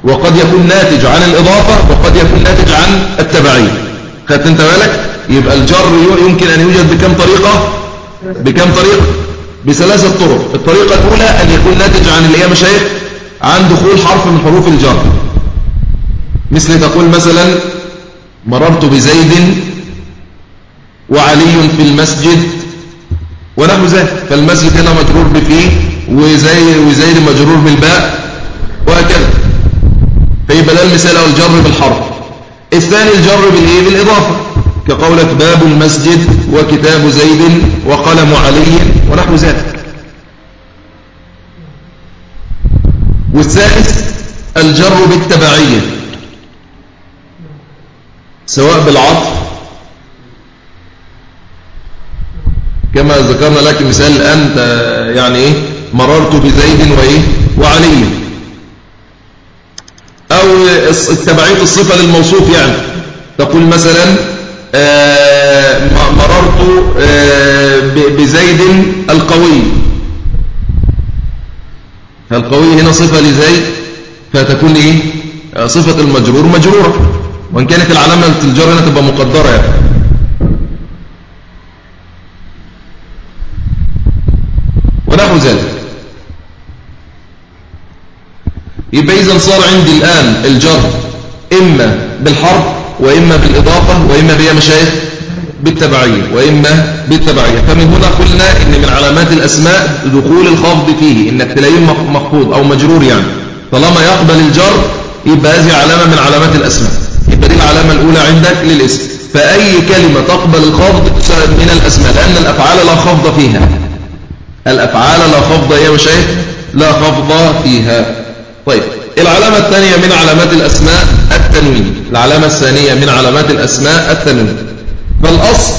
وقد يكون ناتج عن الإضافة وقد يكون ناتج عن التبعية خدت أنت بالك؟ يبقى الجر يمكن أن يوجد بكم طريقة؟ بكم طريقة؟ بثلاثة طرق. الطريقة الأولى أن يكون ناتج عن اللي هي مشايخ عن دخول حرف من حروف الجر. مثل تقول مثلا مررت بزيد وعلي في المسجد. ونحو ذلك فالمسجد هنا مجرور بفيه وزي وزيد مجرور بالباء وهكذا. فيبقى ده المثال أو الجر بالحرف. الثاني الجر بالإيه؟ بالإضافة. كقولك باب المسجد وكتاب زيد وقلم علي ونحو ذلك. والثالث الجر بالتبعية سواء بالعطف كما ذكرنا لك مثال الآن يعني إيه؟ مررت بزيد وإيه؟ وعلي. أو التبعية الصفة للموصوف يعني. تقول مثلا مررت آه، بزيد القوي. فالقوي هنا صفة لزيد فتكون إيه؟ آه، صفة المجرور. مجرورة وإن كانت العلامة الجر هنا تبقى مقدرة يعني. ونحو ذلك. يبقى إذا صار عندي الآن الجر إما بالحرف وإما بالإضافة وإما بيا مشايخ بالتبعية وإما بالتبعية. فمن هنا قلنا إن من علامات الأسماء دخول الخفض فيه إنك تلاقيه مخفوض أو مجرور يعني. طالما يقبل الجر يبقى هذه علامة من علامات الأسماء. يبقى دي العلامة الأولى عندك للاسم. فأي كلمة تقبل الخفض من الأسماء لأن الأفعال لا خفض فيها. الأفعال لا خفض يا مشايخ لا خفض فيها. طيب. العلامة الثانية من علامات الأسماء التنوين. العلامة الثانية من علامات الأسماء التنوين. فالأصل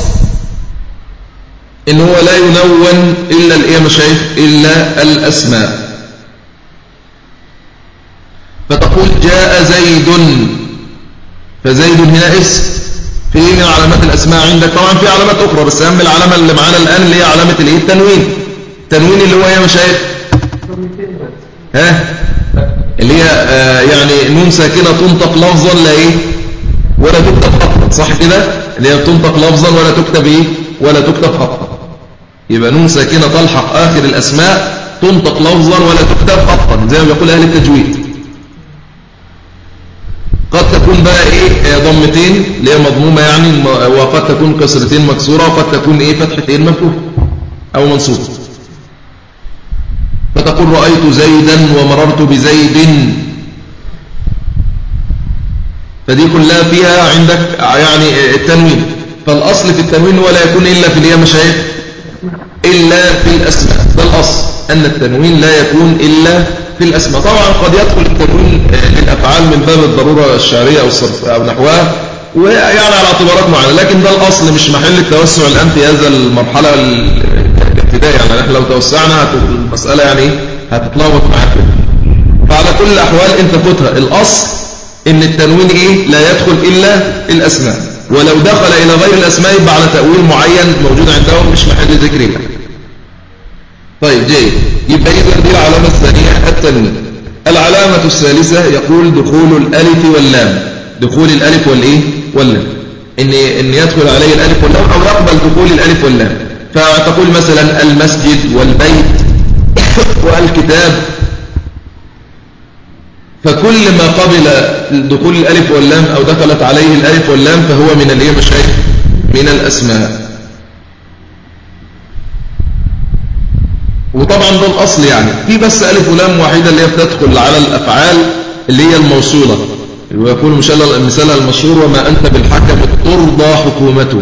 إن هو لا ينون إلا الإيه مشايخ؟ إلا الأسماء. فتقول جاء زيد. فزيد هنا اسم. في من علامات الأسماء عندك. طبعا في علامات أخرى بس أهم العلامة اللي معانا الآن اللي هي علامة الإيه؟ التنوين. التنوين اللي هو يا مشايخ؟ ها؟ اللي هي آه يعني نون ساكنة تنطق لفظا لا إيه؟ ولا تكتب خطأ صح كده؟ اللي هي تنطق لفظا ولا تكتب إيه؟ ولا تكتب خطأ. يبقى نون ساكنة تلحق آخر الأسماء تنطق لفظا ولا تكتب خطا زي ما بيقول أهل التجويد. قد تكون بقى إيه؟ ضمتين اللي هي مضمومة يعني وقد تكون كسرتين مكسورة وقد تكون إيه؟ فتحتين مفتوحة أو منصوبة. فتقول رأيت زيدا ومررت بزيد. فدي كلها فيها عندك يعني التنوين. فالأصل في التنوين ولا يكون إلا في اليا مشايخ إلا في الأسماء. ده الأصل أن التنوين لا يكون إلا في الأسماء. طبعا قد يدخل التنوين للأفعال من باب الضرورة الشعرية أو الصرف أو نحوها. ويعني على اعتبارات معينة لكن ده الأصل مش محل التوسع الآن في هذا المرحلة الابتدائية. يعني إحنا لو توسعنا المسألة يعني هتتلخبط معاك. فعلى كل الأحوال أنت خدها الأصل إن التنوين إيه؟ لا يدخل إلا الأسماء. ولو دخل إلى غير الأسماء يبقى على تأويل معين موجود عندهم مش محل ذكر يعني. طيب جيد. يبقى إذا دي العلامة الثانية التنوين. العلامة الثالثة يقول دخول الألف واللام. دخول الألف والإيه؟ واللام. إن, إن يدخل عليه الألف واللام أو يقبل دخول الألف واللام. فتقول مثلا المسجد والبيت <coughs> والكتاب. فكل ما قبل دخول الألف واللام أو دخلت عليه الألف واللام فهو من الإيه مشايخ من الأسماء. وطبعا ده الأصل يعني. في بس ألف ولام واحدة اللي هي بتدخل على الأفعال اللي هي الموصولة. ويقول مثال المشهور وما أنت بالحكم ترضى حكومته.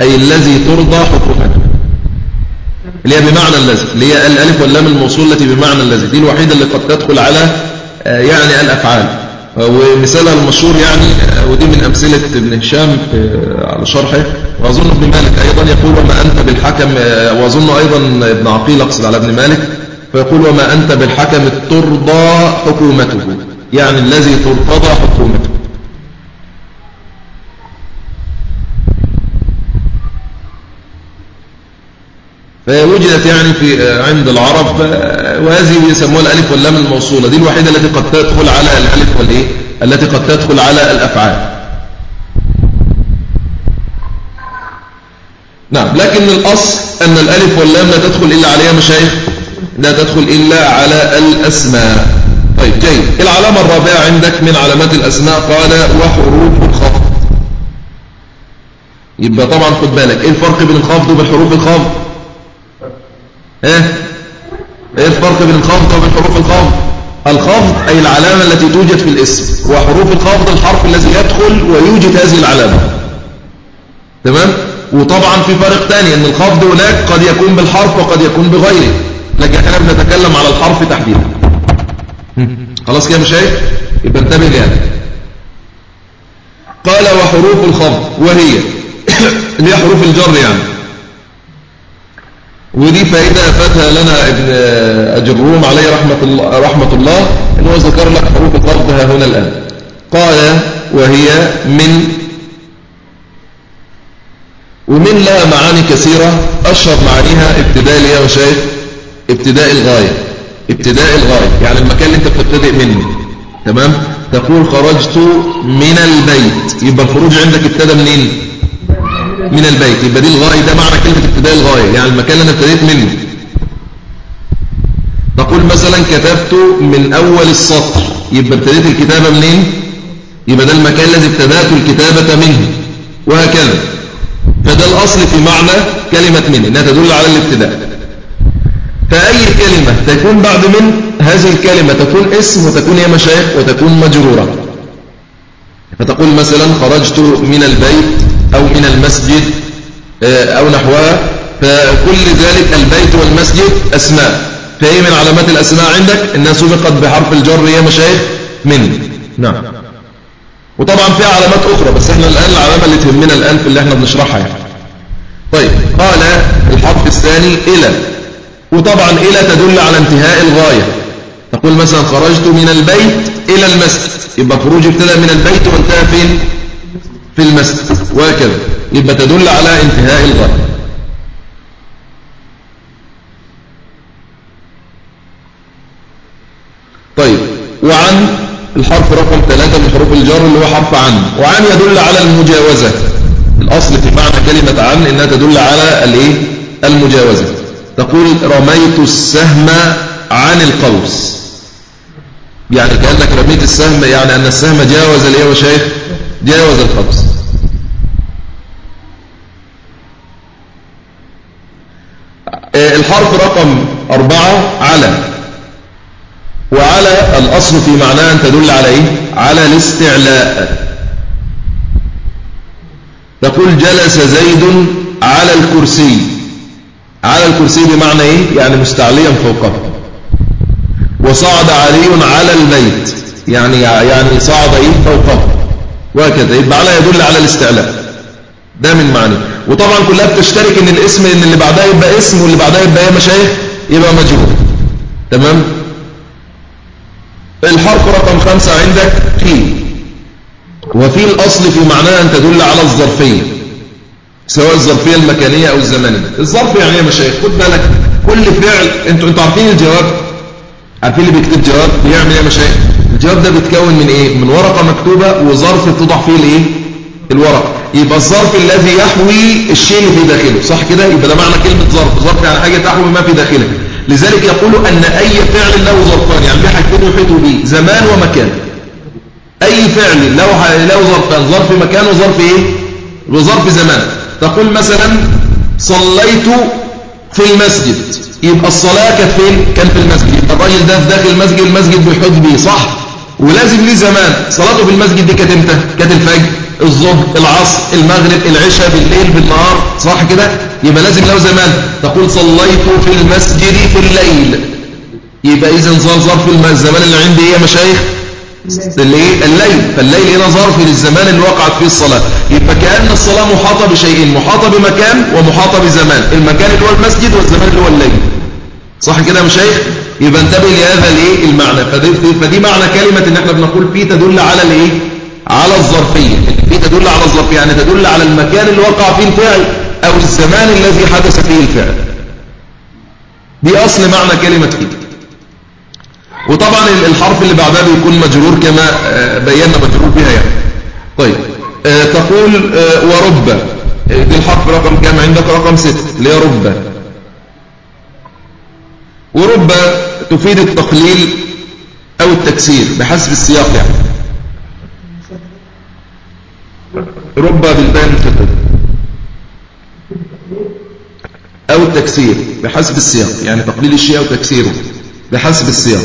أي الذي ترضى حكومته. اللي هي بمعنى الذي اللي هي الألف واللام الموصول التي بمعنى الذي. دي الوحيدة اللي قد تدخل على آه، يعني الأفعال. ومثالها المشهور يعني آه، ودي من أمثلة ابن هشام على شرحه. وأظن ابن مالك أيضا يقول وما أنت بالحكم آه، وأظن أيضا ابن عقيل أقصد على ابن مالك. فيقول وما أنت بالحكم ترضى حكومته. يعني الذي ترتضى حكومته. فوجدت يعني في آه، عند العرب وهذه يسموها الألف واللام الموصولة. دي الوحيدة التي قد تدخل على الألف والإيه؟ التي قد تدخل على الأفعال. نعم لكن الأصل أن الألف واللام لا تدخل إلا عليها مشايخ لا تدخل إلا على الأسماء. طيب جيد. العلامة الرابعة عندك من علامات الأسماء قال وحروف الخفض يبقى طبعا خد بالك إيه الفرق بين الخفض وبين حروف الخفض إيه إيه الفرق بين الخفض وبين حروف الخفض الخفض أي العلامة التي توجد في الاسم وحروف الخفض الحرف الذي يدخل ويوجد هذه العلامة. تمام؟ وطبعا في فرق ثاني إن الخفض هناك قد يكون بالحرف وقد يكون بغيره لكن إحنا بنتكلم على الحرف تحديدا. <laughs> خلاص كده مشايخ يبقى انتبه لهذا. قال وحروف الخفض وهي <coughs> اللي هي حروف الجر يعني. ودي فائدة أفادها لنا ابن أجروم عليه رحمة الله, رحمة الله إنه ذكر لك حروف الخفض ها هنا الآن. قال وهي من ومن لها معاني كثيرة أشهر معانيها ابتداء لها وشايف ابتداء الغاية. ابتداء الغاية يعني المكان اللي انت بتبتدئ منه تمام؟ تقول خرجت من البيت يبقى الخروج عندك ابتدى منين؟ من البيت يبقى دي الغاية ده معنى كلمة ابتداء الغاية يعني المكان اللي أنا ابتديت منه. تقول مثلا كتبت من أول السطر يبقى ابتديت الكتابة منين؟ يبقى ده المكان الذي ابتدأت الكتابة منه وهكذا. فده الأصل في معنى كلمة من إنها تدل على الابتداء. فأي كلمة تكون بعد من هذه الكلمة تكون اسم وتكون يا مشايخ وتكون مجرورة؟ فتقول مثلا خرجت من البيت أو من المسجد آه، أو نحوها فكل ذلك البيت والمسجد أسماء. فهي من علامات الأسماء عندك؟ إنها سبقت بحرف الجر يا مشايخ من. نعم. وطبعا فيها علامات أخرى بس إحنا الآن العلامة اللي تهمنا الآن في اللي إحنا بنشرحها يعني. طيب قال الحرف الثاني إلى. وطبعا إلى تدل على انتهاء الغاية. تقول مثلا خرجت من البيت إلى المسجد. يبقى خروج ابتدى من البيت وانتهى فين؟ في المسجد. وهكذا. يبقى تدل على انتهاء الغاية. طيب. وعن الحرف رقم ثلاثة من حروف الجر اللي هو حرف عن. وعن يدل على المجاوزة. الأصل في معنى كلمة عن إنها تدل على الإيه؟ المجاوزة. تقول رميت السهم عن القوس. يعني كأنك رميت السهم يعني أن السهم جاوز الإيه يا شيخ جاوز القوس. آه، الحرف رقم أربعة على. وعلى الأصل في معناه أن تدل على إيه؟ على الاستعلاء. تقول جلس زيد على الكرسي. على الكرسي بمعنى إيه؟ يعني مستعليا فوقه. وصعد علي على البيت. يعني يعني صعد إيه؟ فوقه. وهكذا. يبقى على يدل على الاستعلاء. ده من معنى. وطبعا كلها بتشترك إن الاسم إن اللي بعدها يبقى اسم واللي بعدها يبقى إيه مشايخ يبقى مجهول. تمام؟ الحرف رقم خمسة عندك في وفي الأصل في معناه أن تدل على الظرفية سواء الظرفية المكانية أو الزمنية. الظرف يعني يا مشايخ؟ خد بالك كل فعل أنتوا أنتوا عارفين الجواب؟ عارفين اللي بيكتب جواب؟ بيعمل إيه يا مشايخ؟ الجواب ده بيتكون من إيه؟ من ورقة مكتوبة وظرف بتضع فيه الإيه؟ الورقة. يبقى الظرف الذي يحوي الشيء اللي في داخله. صح كده؟ يبقى ده معنى كلمة ظرف. ظرف يعني حاجة تحوي ما في داخله. لذلك يقول أن أي فعل له ظرفان يعني حاجتين يحيطوا به زمان ومكان. أي فعل له له ظرفان ظرف مكان وظرف إيه؟ وظرف زمان. تقول مثلا صليت في المسجد. يبقى الصلاة كانت فين؟ كان في المسجد. يبقى الراجل ده في داخل المسجد المسجد بيحيط به صح؟ ولازم ليه زمان. صلاته في المسجد دي كانت إمتى؟ كانت الفجر الظهر العصر المغرب العشاء بالليل بالنهار صح كده؟ يبقى لازم له زمان. تقول صليت في المسجد في الليل. يبقى إذا ظرف الزمان اللي عندي إيه يا مشايخ؟ الليل الليل. فالليل هنا ظرف للزمان اللي وقعت فيه الصلاة. يبقى كأن الصلاة محاطة بشيئين محاطة بمكان ومحاطة بزمان. المكان اللي هو المسجد والزمان اللي هو الليل. صح كده يا مشايخ يبقى انتبه لهذا الايه المعنى. فدي, فدي معنى كلمة إن إحنا بنقول فيه تدل على الإيه؟ على الظرفية. فيه تدل على الظرفية يعني تدل على المكان اللي وقع فيه الفعل أو الزمان الذي حدث فيه الفعل. دي أصل معنى كلمة فيه وطبعا الحرف اللي بعدها بيكون مجرور كما آه، بينا مجرور بها يعني. طيب آه، تقول آه، ورب دي الحرف رقم كام؟ عندك رقم ست اللي هي رب. ورب تفيد التقليل أو التكسير بحسب السياق يعني. رب بالباء المشدده أو التكسير بحسب السياق يعني تقليل الشيء أو تكسيره بحسب السياق.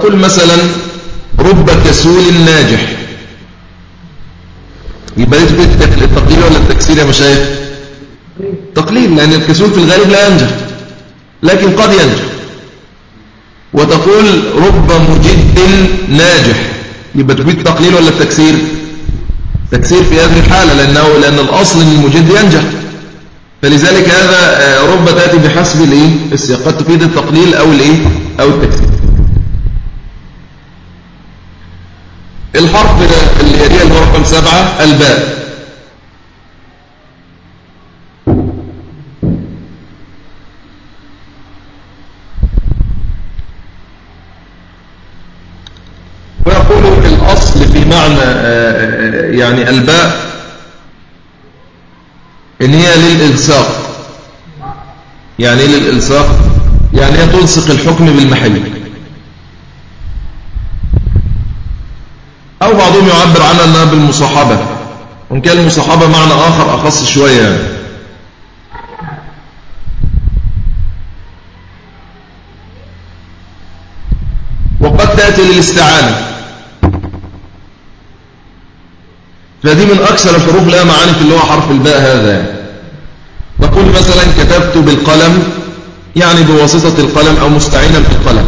تقول مثلا رب كسول ناجح. يبقى التقليل ولا التكسير يا مشايخ؟ تقليل لأن الكسول في الغالب لا ينجح لكن قد ينجح. وتقول رب مجد ناجح. يبقى تفيد التقليل ولا التكسير تكسير في هذه الحالة لأنه لأن الأصل أن المجد ينجح. فلذلك هذا آه، رب تأتي بحسب الإيه؟ السياق. قد تفيد التقليل أو الإيه؟ أو التكسير. الحرف اللي يليه رقم سبعة. الباء. معنى آه، آه، يعني الباء إن هي للإلصاق. يعني إيه للإلصاق؟ يعني هي تلصق الحكم بالمحل. أو بعضهم يعبر عنها أنها بالمصاحبة. وإن كان المصاحبة معنى آخر أخص شوية يعني. وقد تأتي للاستعانة. فدي من أكثر الحروف لها معاني في اللي هو حرف الباء هذا. تقول مثلا كتبت بالقلم يعني بواسطة القلم أو مستعينا بالقلم.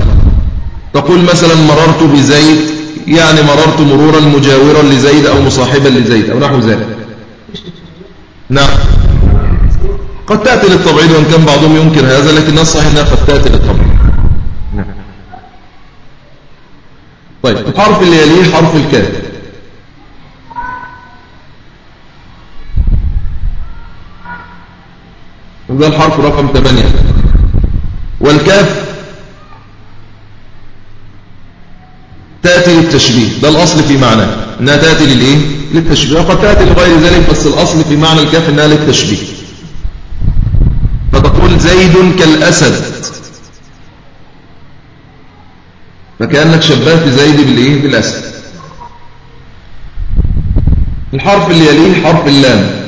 تقول مثلا مررت بزيت يعني مررت مرورا مجاورا لزيد أو مصاحبا لزيد أو نحو ذلك. نعم. قد تأتي للتبعيد وإن كان بعضهم ينكر هذا لكن الصحيح أنها قد تأتي للتبعيد. طيب الحرف اللي يليه حرف الكاف. وده الحرف رقم 8 والكاف تأتي للتشبيه ده الأصل في معناه أنها تأتي للإيه؟ للتشبيه وقد تأتي لغير ذلك بس الأصل في معنى الكاف أنها للتشبيه. فتقول زيد كالأسد. فكأنك شبهت زيد بالإيه؟ بالأسد. الحرف اللي يليه حرف اللام.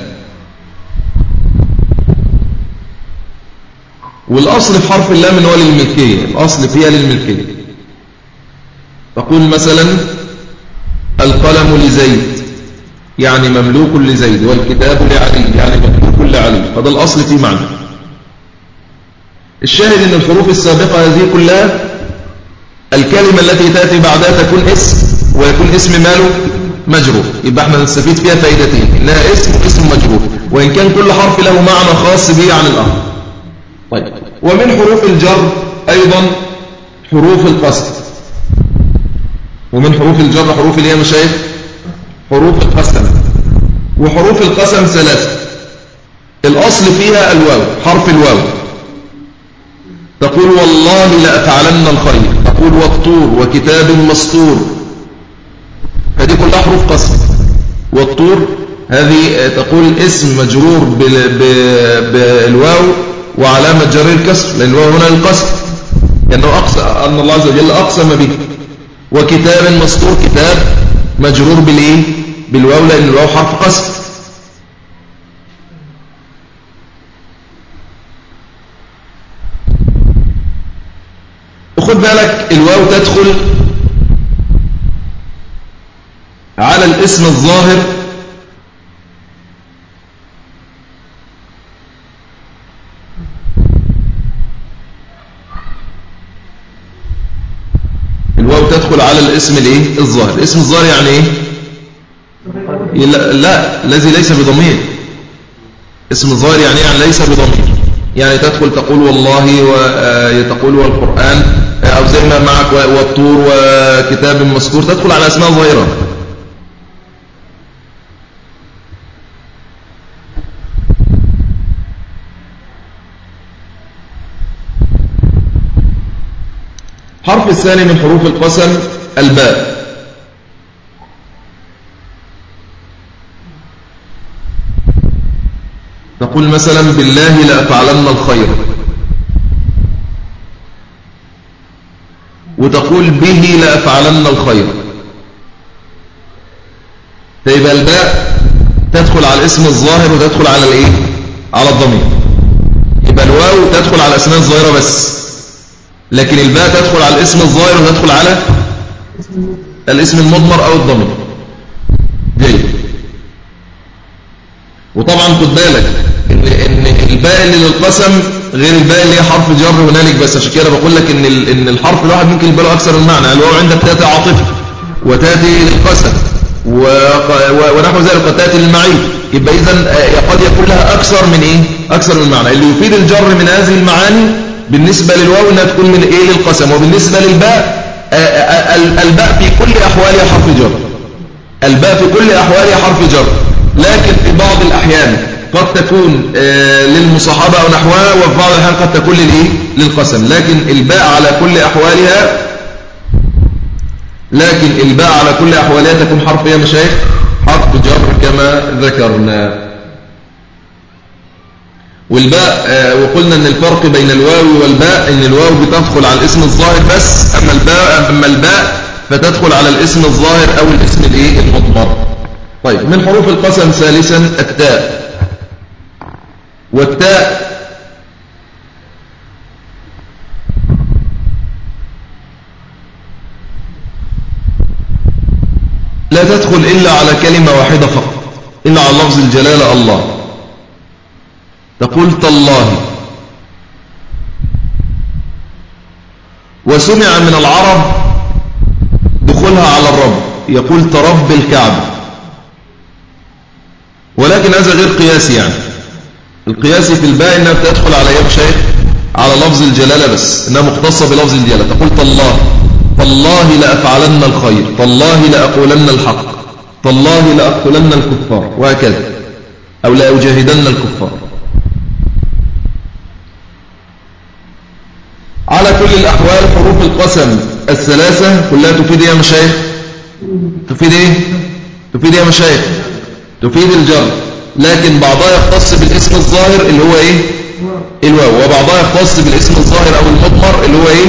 والأصل في حرف اللام هو للملكية الأصل فيها للملكية. تقول مثلا القلم لزيد يعني مملوك لزيد والكتاب لعلي يعني مملوك لعلي. فده الأصل في معنى. الشاهد إن الحروف السابقة هذه كلها الكلمة التي تأتي بعدها تكون اسم ويكون اسم ماله مجرور. يبقى إحنا نستفيد فيها فائدتين إنها اسم واسم مجرور. وإن كان كل حرف له معنى خاص به عن الآخر. طيب. ومن حروف الجر أيضا حروف القصد. ومن حروف الجر حروف اللي هي مشايخ حروف القسم. وحروف القسم ثلاثة. الأصل فيها الواو حرف الواو. تقول والله لأفعلن الخير. تقول والطور وكتاب مسطور. فدي كلها حروف قسم. والطور هذه تقول اسم مجرور بالواو وعلامة جر الكسر لأن هو هنا القسم. لأنه أقسم أن الله عز وجل أقسم به. وكتاب مسطور كتاب مجرور بالإيه؟ بالواو لأن الواو حرف قسم وخد بالك الواو تدخل على الاسم الظاهر تدخل على الاسم الايه؟ الظاهر. الاسم الظاهر يعني إيه؟ لا الذي ليس بضمير. اسم الظاهر يعني يعني ليس بضمير. يعني تدخل تقول والله وتقول آه، والقرآن آه، أو زي ما معك والطور وكتاب مذكور تدخل على أسماء ظاهرة. الحرف الثاني من حروف القسم الباء. تقول مثلا بالله لأفعلن الخير. وتقول به لأفعلن الخير. فيبقى الباء تدخل على الاسم الظاهر وتدخل على الإيه؟ على الضمير. يبقى الواو تدخل على الاسماء الظاهرة بس. لكن الباء تدخل على الاسم الظاهر وتدخل على الاسم المضمر أو الضمير. جيد. وطبعا خد بالك ان إن الباء اللي للقسم غير الباء اللي هي حرف جر هنالك بس عشان كده بقول لك إن إن الحرف الواحد ممكن يبقى له أكثر من معنى. الواو عندك تاتي عاطفة وتاتي للقسم ونحو ذلك قد تاتي للمعين. يبقى اذا آه، قد يكون لها أكثر من إيه؟ أكثر من معنى. اللي يفيد الجر من هذه المعاني بالنسبة للواو إنها تكون من إيه للقسم وبالنسبة للباء آه، آه، آه، الباء في كل احوالها حرف جر. الباء في كل احوالها حرف جر. لكن في بعض الأحيان قد تكون للمصاحبة أو نحوها وفي بعض الاحيان قد تكون للإيه؟ للقسم. لكن الباء على كل أحوالها لكن الباء على كل أحوالها تكون حرف يا مشايخ حرف جر كما ذكرنا. والباء آه، وقلنا إن الفرق بين الواو والباء إن الواو بتدخل على الاسم الظاهر بس أما الباء أما الباء فتدخل على الاسم الظاهر أو الاسم الإيه؟ المضمر. طيب من حروف القسم ثالثا التاء. والتاء لا تدخل إلا على كلمة واحدة فقط. إلا على لفظ الجلالة الله. تقول تالله. وسمع من العرب دخولها على الرب. يقول ترب الكعبة. ولكن هذا غير قياسي يعني. القياسي في الباقي إنها بتدخل على يا شيخ؟ على لفظ الجلالة بس. إنها مختصة بلفظ الجلالة. تقول تالله. تالله لأفعلن الخير. تالله لأقولن الحق. تالله لأقتلن الكفار. وهكذا. أو لأجاهدن الكفار. على كل الأحوال حروف القسم الثلاثة كلها تفيد إيه يا مشايخ؟ تفيد إيه؟ تفيد إيه يا مشايخ؟ تفيد الجر. لكن بعضها يختص بالاسم الظاهر اللي هو إيه؟ الواو. وبعضها يختص بالاسم الظاهر أو المضمر اللي هو إيه؟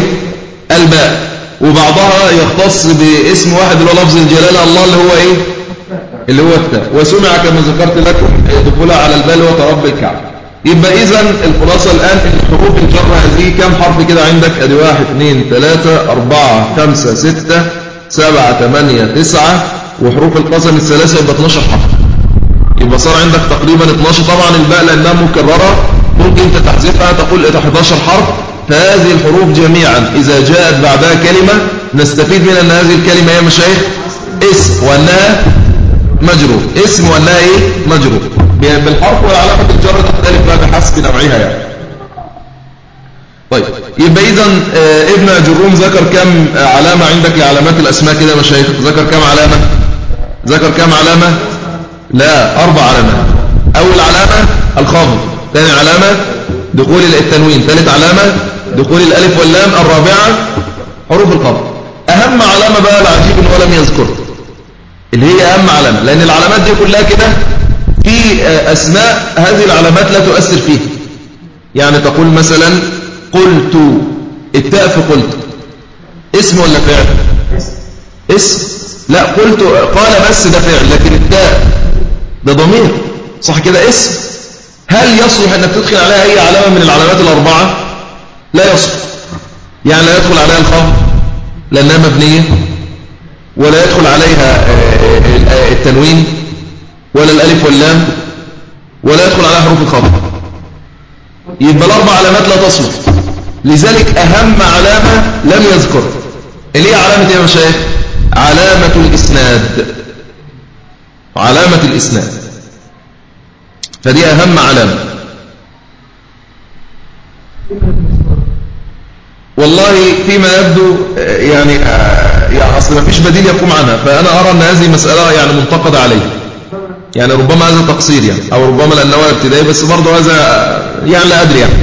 الباء. وبعضها يختص باسم واحد اللي هو لفظ الجلالة الله اللي هو إيه؟ اللي هو التاء. وسمع كما ذكرت لكم دخولها على البال وترب الكعب يبقى إذا الخلاصة الآن إن حروف الجر هذه كم حرف كده عندك؟ أدي واحد اثنين ثلاثة أربعة خمسة ستة سبعة ثمانية تسعة وحروف القسم الثلاثة يبقى 12 حرف. يبقى صار عندك تقريبا 12 طبعا الباء لأنها مكررة. ممكن أنت تحذفها تقول 11 حرف. فهذه الحروف جميعا إذا جاءت بعدها كلمة نستفيد من أن هذه الكلمة يا مشايخ اسم وأنها مجرور. اسم وأنها إيه؟ مجرور. بالحرف والعلامة الجر تختلف بقى بحسب نوعها يعني. طيب يبقى إذا آه، ابن جروم ذكر كم علامة عندك لعلامات الأسماء كده يا مشايخ؟ ذكر كم علامة؟ ذكر كم علامة؟ لا أربع علامات. أول علامة الخفض ثاني علامة دخول التنوين ثالث علامة دخول الألف واللام الرابعة حروف الخفض. أهم علامة بقى العجيب إن هو لم يذكر اللي هي أهم علامة لأن العلامات دي كلها كده في أسماء هذه العلامات لا تؤثر فيه يعني تقول مثلا قلت التاء في قلت. اسم ولا فعل؟ اسم لا قلت قال بس ده فعل لكن التاء ده ضمير. صح كده؟ اسم هل يصلح انك تدخل عليها أي علامة من العلامات الأربعة؟ لا يصلح. يعني لا يدخل عليها الخفض لأنها مبنية ولا يدخل عليها آه، آه، آه، التنوين. ولا الألف واللام ولا يدخل عليها حروف الخفض يبقى الأربع علامات لا تصلح. لذلك أهم علامة لم يذكر. اللي هي علامة يا مشايخ علامة الإسناد. علامة الإسناد. فدي أهم علامة. والله فيما يبدو يعني يعني أصل ما فيش بديل يقوم عنها. فأنا أرى أن هذه مسألة يعني منتقدة عليه. يعني ربما هذا تقصير يعني أو ربما لأنه ابتدائي بس برضه هذا يعني لا أدري يعني.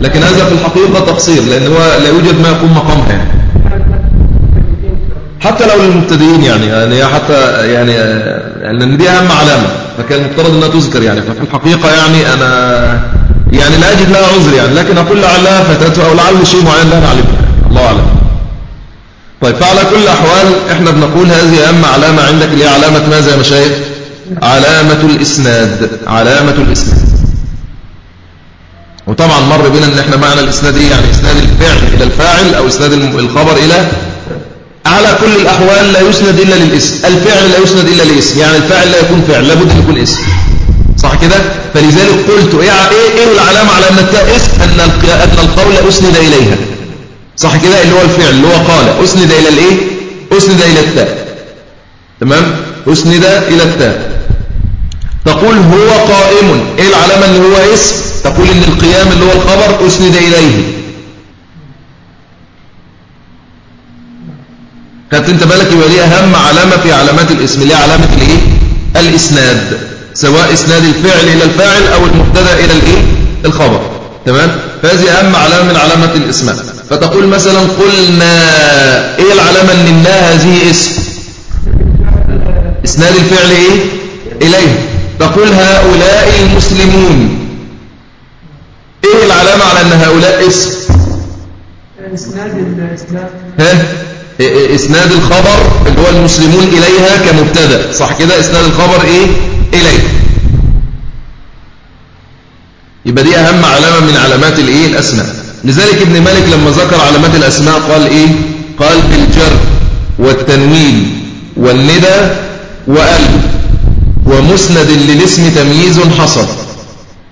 لكن هذا في الحقيقة تقصير لأن هو لا يوجد ما يقوم مقامها يعني. حتى لو للمبتدئين يعني يعني حتى يعني لأن دي أهم علامة فكان المفترض أنها تذكر يعني. ففي الحقيقة يعني أنا يعني لا أجد لها عذر يعني لكن أقول لعلها فتاته أو لعل شيء معين لا نعلمه يعني الله أعلم. طيب فعلى كل الأحوال إحنا بنقول هذه أهم علامة عندك اللي هي علامة ماذا يا مشايخ؟ علامة الإسناد علامة الإسناد. وطبعا مر بنا إن إحنا معنى الإسناد إيه؟ يعني إسناد الفعل إلى الفاعل أو إسناد الخبر إلى على كل الأحوال لا يسند إلا للاسم الفعل لا يسند إلا للاسم يعني الفاعل لا يكون فعل لابد أن يكون اسم صح كده؟ فلذلك قلت إيه إيه, إيه العلامة على أن التاء اسم أن أن القول أسند إليها. صح كده؟ اللي هو الفعل اللي هو قال. أسند إلى الإيه؟ أسند إلى التاء. تمام؟ أسند إلى التاء. تقول هو قائم. إيه العلامة اللي هو اسم؟ تقول إن القيام اللي هو الخبر أسند إليه. خدت أنت بالك؟ يبقى دي أهم علامة في علامات الاسم. اللي هي علامة الإيه؟ الإسناد. سواء إسناد الفعل إلى الفاعل أو المبتدأ إلى الإيه؟ الخبر. تمام؟ فهذه أهم علامة من علامات الاسماء فتقول مثلا قلنا إيه العلامة إن النا هذه اسم؟ إسناد الفعل إيه؟ إليه. تقول هؤلاء المسلمون. إيه العلامة على أن هؤلاء اسم؟ إسناد الاسناد ها؟ إسناد الخبر اللي هو المسلمون إليها كمبتدأ. صح كده؟ إسناد الخبر إيه؟ إليه. يبقى دي أهم علامة من علامات الايه الأسماء. لذلك ابن مالك لما ذكر علامات الأسماء قال إيه؟ قال بالجر والتنوين والندى وأل ومسند للاسم تمييز حصل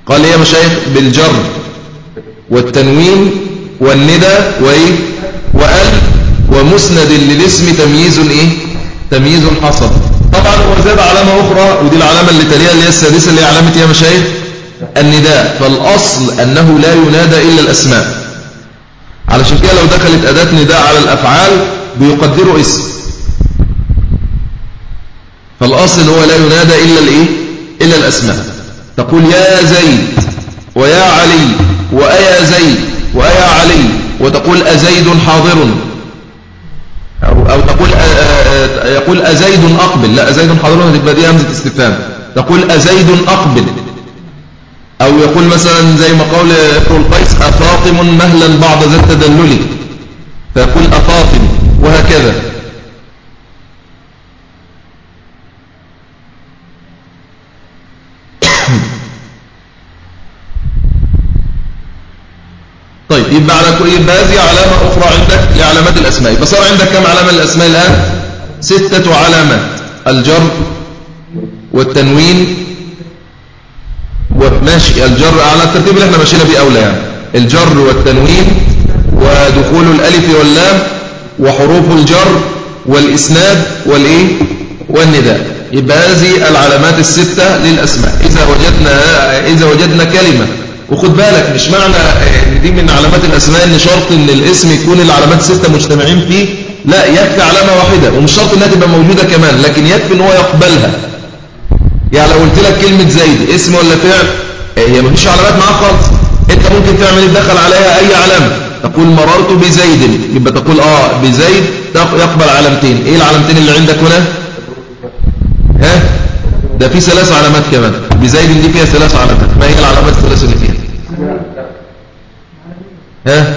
قال يا مشايخ بالجر والتنوين والندى وإيه؟ وأل ومسند للاسم تمييز إيه؟ تمييز حصل طبعا هو زاد علامة أخرى ودي العلامة اللي تليها اللي هي السادسة اللي هي علامة يا مشايخ النداء. فالأصل أنه لا ينادى إلا الأسماء. علشان كده لو دخلت أداة نداء على الأفعال بيقدروا اسم. فالأصل هو لا ينادى إلا الإيه؟ إلا الأسماء. تقول يا زيد ويا علي وأيا زيد وأيا علي وتقول أزيد حاضر. أو, أو تقول يقول أزيد أقبل. لا أزيد حاضر تبقى دي همزة استفهام. تقول أزيد أقبل. أو يقول مثلا زي ما قول ابن القيس أفاطم مهلا بعد ذا التدلل. فيقول أفاطم وهكذا طيب يبقى على كل يبقى هذه علامة أخرى عندك لعلامات الأسماء. يبقى صار عندك كم علامة للأسماء الآن؟ ستة علامات الجر والتنوين وماشي الجر على الترتيب اللي إحنا ماشيين بيه أولى يعني. الجر والتنوين ودخول الألف واللام وحروف الجر والإسناد والإيه؟ والنداء. يبقى هذه العلامات الستة للأسماء. إذا وجدنا إذا وجدنا كلمة وخد بالك مش معنى إن دي من علامات الأسماء إن شرط إن الاسم يكون العلامات الستة مجتمعين فيه؟ لا يكفي علامة واحدة ومش شرط إنها تبقى موجودة كمان لكن يكفي إن هو يقبلها. يعني لو قلت لك كلمة زيد اسم ولا فعل؟ هي مفيش علامات معاه خالص. أنت ممكن تعمل تدخل عليها أي علامة. تقول مررت بزيد يبقى تقول آه بزيد يقبل علامتين. إيه العلامتين اللي عندك هنا؟ ها؟ ده في ثلاث علامات كمان. بزيد دي فيها ثلاث علامات ما هي العلامات الثلاث اللي فيها؟ ها؟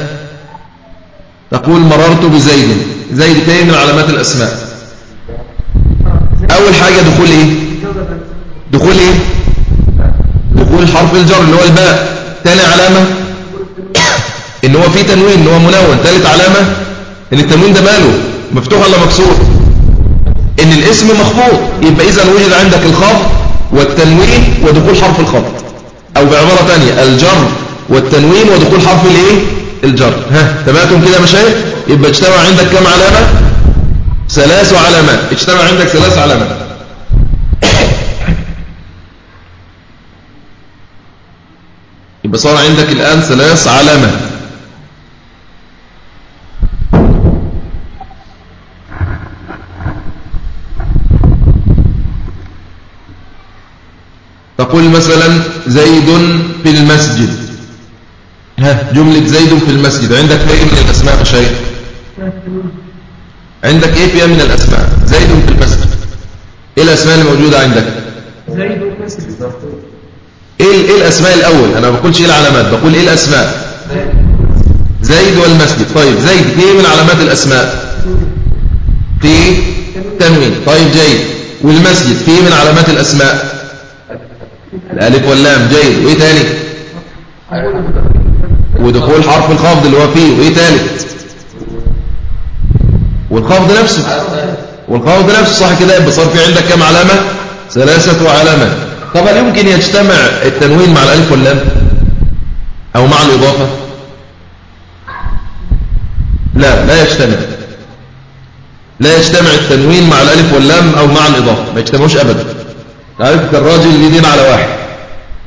تقول مررت بزيد. زيد فين من علامات الأسماء؟ أول حاجة دخول إيه؟ دخول إيه؟ دخول حرف الجر اللي هو الباء. ثاني علامة؟ إن هو في تنوين إن هو منون. ثالث علامة؟ إن التنوين ده ماله؟ مفتوح ولا مكسور؟ إن الاسم مخفوض. يبقى إذا وجد عندك الخفض والتنوين ودخول حرف الخفض أو بعبارة ثانية الجر والتنوين ودخول حرف الإيه؟ الجر. ها تماتم كده مشايخ؟ يبقى اجتمع عندك كم علامة؟ ثلاث علامات. اجتمع عندك ثلاث علامات. يبقى صار عندك الآن ثلاث علامات. تقول مثلا زيد في المسجد. ها جملة زيد في المسجد. عندك إيه من الأسماء يا شيخ؟ عندك إيه فيها من الأسماء؟ زيد في المسجد. إيه الأسماء اللي موجودة عندك؟ زيد في المسجد إيه إيه الأسماء الأول؟ أنا ما بقولش إيه العلامات بقول إيه الأسماء. زيد والمسجد. طيب زيد إيه من علامات الأسماء؟ في تنوين. طيب جيد. والمسجد في إيه من علامات الأسماء؟ الألف واللام جيد. وإيه تاني؟ ودخول حرف الخفض اللي هو فيه. وإيه تالت والخفض نفسه. والخفض نفسه صح كده. صار في عندك كم علامة؟ ثلاثة علامات طب هل يمكن يجتمع التنوين مع الألف واللام؟ أو مع الإضافة؟ لا لا يجتمع. لا يجتمع التنوين مع الألف واللام أو مع الإضافة. ما يجتمعوش أبدا. تعرف الراجل ليه دين على واحد.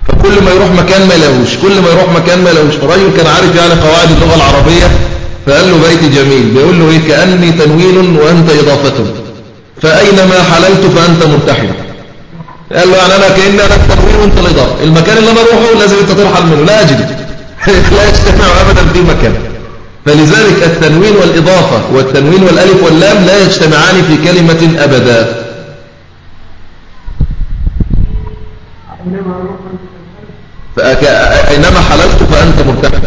فكل ما يروح مكان ما يلاقوش كل ما يروح مكان ما يلاقوش. فالراجل كان عارف يعني قواعد اللغة العربية فقال له بيت جميل. بيقول له إيه؟ كأني تنوين وأنت إضافة. فأينما حللت فأنت مرتحل قال له يعني أنا كأني أنا التنوين وأنت الإضافة. المكان اللي أنا أروحه لازم أنت ترحل منه. لا أجد. <laughs> لا يجتمع أبدا في مكان. فلذلك التنوين والإضافة والتنوين والألف واللام لا يجتمعان في كلمة أبدا فأينما حللت فأنت مرتفع.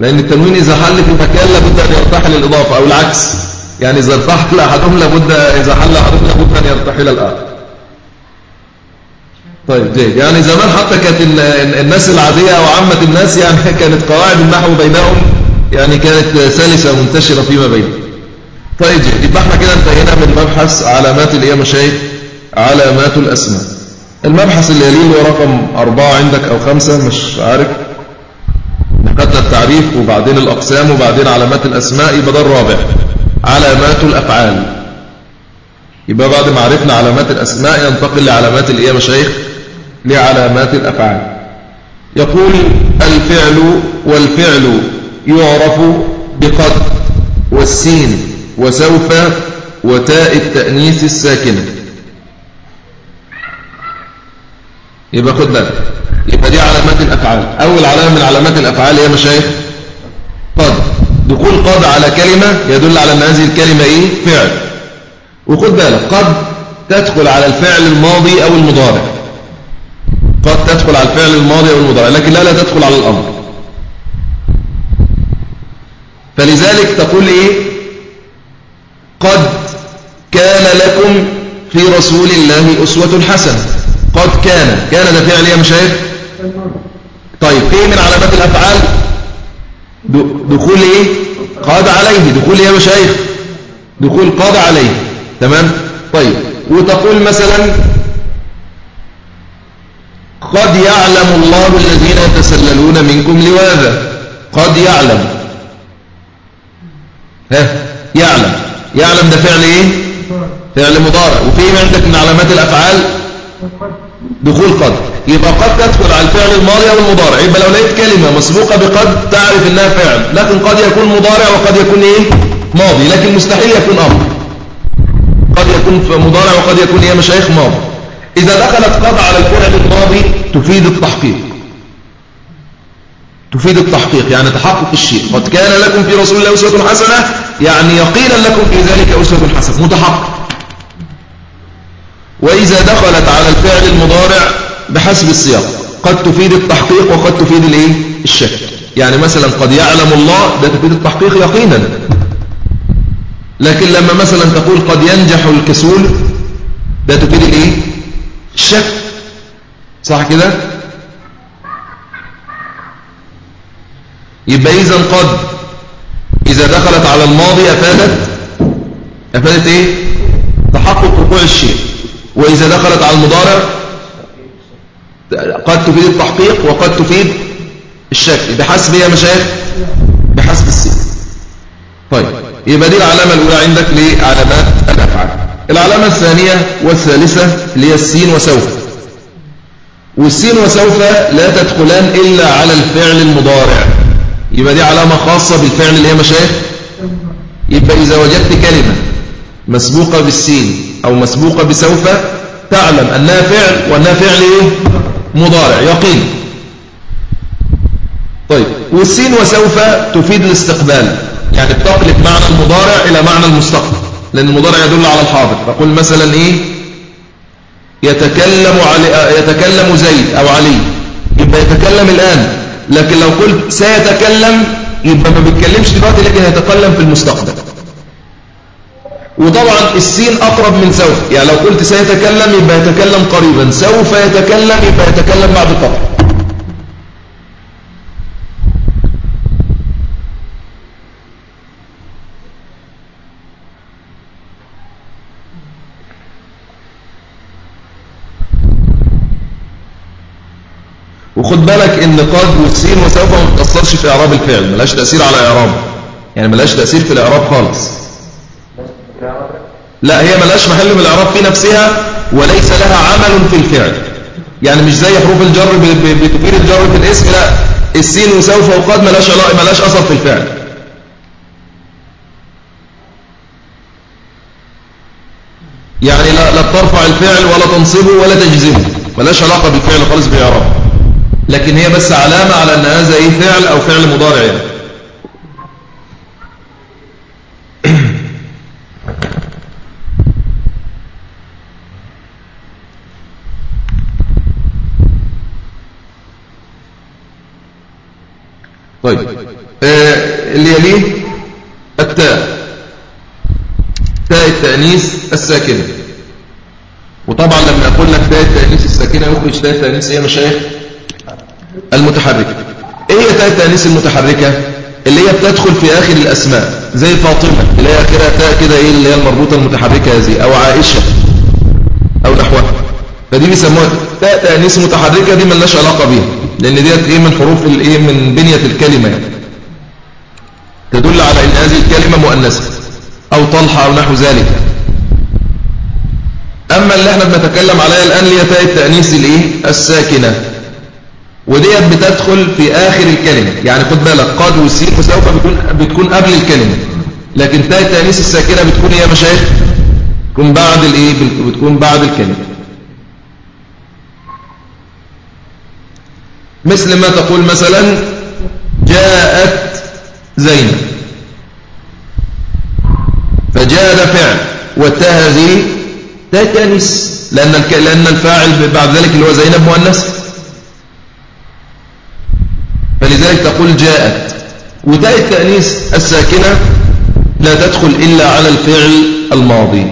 لأن التنوين إذا حل في مكان لابد أن يرتحل الإضافة أو العكس. يعني إذا ارتحل أحدهم لابد إذا حل أحدهم لابد أن يرتحل الآخر. طيب جيد. يعني زمان حتى كانت الناس العادية أو عامة الناس يعني كانت قواعد النحو بينهم يعني كانت سلسة ومنتشرة فيما بينهم. طيب يبقى إحنا كده انتهينا من مبحث علامات اللي هي مشايخ علامات الأسماء. المبحث اللي يليه هو رقم أربعة عندك أو خمسة مش عارف. خدنا التعريف وبعدين الأقسام وبعدين علامات الأسماء يبقى ده الرابع. علامات الأفعال. يبقى بعد ما عرفنا علامات الأسماء ينتقل لعلامات الإيه يا مشايخ لعلامات الأفعال. يقول الفعل والفعل يعرف بقد والسين. وسوف وتاء التأنيث الساكنة. يبقى خد بالك. يبقى دي علامات الأفعال. أول علامة من علامات الأفعال هي مشايخ قد دخول قد على كلمة يدل على أن هذه الكلمة إيه؟ فعل. وخد بالك قد تدخل على الفعل الماضي أو المضارع. قد تدخل على الفعل الماضي أو المضارع لكن لا لا تدخل على الأمر. فلذلك تقول إيه؟ قد كان لكم في رسول الله أسوة حسنة. قد كان. كان ده فعل يا مشايخ؟ طيب إيه من علامات الأفعال. دخول إيه؟ قاد عليه. دخول يا مشايخ؟ دخول قاد عليه. تمام؟ طيب وتقول مثلا قد يعلم الله الذين يتسللون منكم لواذا. قد يعلم. ها؟ يعلم. يعلم ده فعل إيه؟ فعل مضارع. وفي عندك من علامات الأفعال؟ دخول قد. يبقى قد تدخل على الفعل الماضي أو المضارع. يبقى لو لقيت كلمة مسبوقة بقد تعرف إنها فعل. لكن قد يكون مضارع وقد يكون إيه؟ ماضي. لكن مستحيل يكون أمر. قد يكون مضارع وقد يكون إيه مشايخ ماضي. إذا دخلت قد على الفعل الماضي تفيد التحقيق. تفيد التحقيق. يعني تحقق الشيء. قد كان لكم في رسول الله أسوة حسنة يعني يقينا لكم في ذلك أسوة حسنة متحقق. وإذا دخلت على الفعل المضارع بحسب السياق قد تفيد التحقيق وقد تفيد الإيه؟ الشك. يعني مثلا قد يعلم الله ده تفيد التحقيق يقينا. لكن لما مثلا تقول قد ينجح الكسول ده تفيد الإيه؟ الشك. صح كده؟ يبقى اذا قد إذا دخلت على الماضي أفادت؟ أفادت إيه؟ تحقق وقوع الشيء. وإذا دخلت على المضارع؟ قد تفيد التحقيق وقد تفيد الشك بحسب يا مشايخ؟ بحسب السين طيب يبقى دي العلامة الأولى عندك لعلامات الأفعال. العلامة الثانية والثالثة اللي هي السين وسوف. والسين وسوف لا تدخلان إلا على الفعل المضارع. يبقى دي علامة خاصة بالفعل اللي هي مشايخ. يبقى إذا وجدت كلمة مسبوقة بالسين أو مسبوقة بسوف تعلم أنها فعل وأنها فعل إيه؟ مضارع يقين. طيب والسين وسوف تفيد الاستقبال. يعني بتقلب معنى المضارع إلى معنى المستقبل لأن المضارع يدل على الحاضر. فقل مثلا إيه؟ يتكلم علي يتكلم زيد أو علي. يبقى يتكلم الآن. لكن لو قلت سيتكلم يبقى ما بيتكلمش دلوقتي لكن يتكلم في المستقبل. وطبعا السين أقرب من سوف. يعني لو قلت سيتكلم يبقى يتكلم قريبا. سوف يتكلم يبقى يتكلم بعد فترة وخد بالك إن قد والسين وسوف ما بتأثرش في إعراب الفعل ملاش تأثير على إعرابه يعني ملاش تأثير في الإعراب خالص. لا هي ملهاش محل من الإعراب في نفسها وليس لها عمل في الفعل. يعني مش زي حروف الجر بتفيد الجر في الاسم لا. السين وسوف وقد ملهاش ملهاش أثر في الفعل. يعني لا, لا ترفع الفعل ولا تنصبه ولا تجزمه. ملهاش علاقة بالفعل خالص بإعراب. لكن هي بس علامة على أن هذا إيه فعل أو فعل مضارع يعني. <clears throat> طيب. آه اللي يليه التاء. تاء التأنيث الساكنة. وطبعا لما أقول لك تاء التأنيث الساكنة يخرج تاء التأنيث. هي مشايخ المتحركة. إيه تاء التأنيث المتحركة؟ اللي هي بتدخل في آخر الأسماء زي فاطمة اللي هي آخرها تاء كده إيه اللي هي المربوطة المتحركة هذه؟ أو عائشة أو نحوها. فدي بيسموها تاء تأنيث متحركة دي ملناش علاقة بيها لأن ديت إيه من حروف الإيه من بنية الكلمة يعني. تدل على أن هذه الكلمة مؤنثة أو طلحة أو نحو ذلك. أما اللي إحنا بنتكلم عليها الآن هي تاء التأنيث الإيه؟ الساكنة. وديت بتدخل في آخر الكلمة. يعني خد بالك قد والسين وسوف بتكون بتكون قبل الكلمة. لكن تاء التأنيث الساكنة بتكون يا مشايخ؟ بتكون بعد الإيه؟ بتكون بعد الكلمة. مثل ما تقول مثلا جاءت زينب. فجاء فعل والتاء هذه تاء تانيث. لأن لأن الفاعل بعد ذلك اللي هو زينب مؤنث. فلذلك تقول جاءت. وتاء التأنيث الساكنة لا تدخل إلا على الفعل الماضي.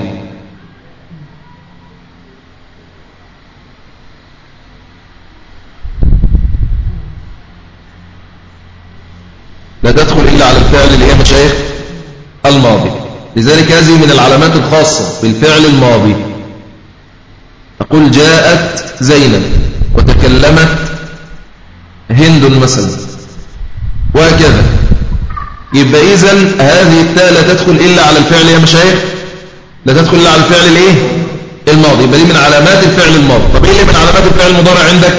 لا تدخل إلا على الفعل اللي هي مشايخ الماضي. لذلك هذه من العلامات الخاصة بالفعل الماضي. أقول جاءت زينب وتكلمت هند مثلا. وهكذا. يبقى إذا هذه التاء لا تدخل إلا على الفعل يا مشايخ. لا تدخل إلا على الفعل الإيه؟ الماضي. يبقى دي من علامات الفعل الماضي؟ طب إيه اللي من علامات الفعل المضارع عندك؟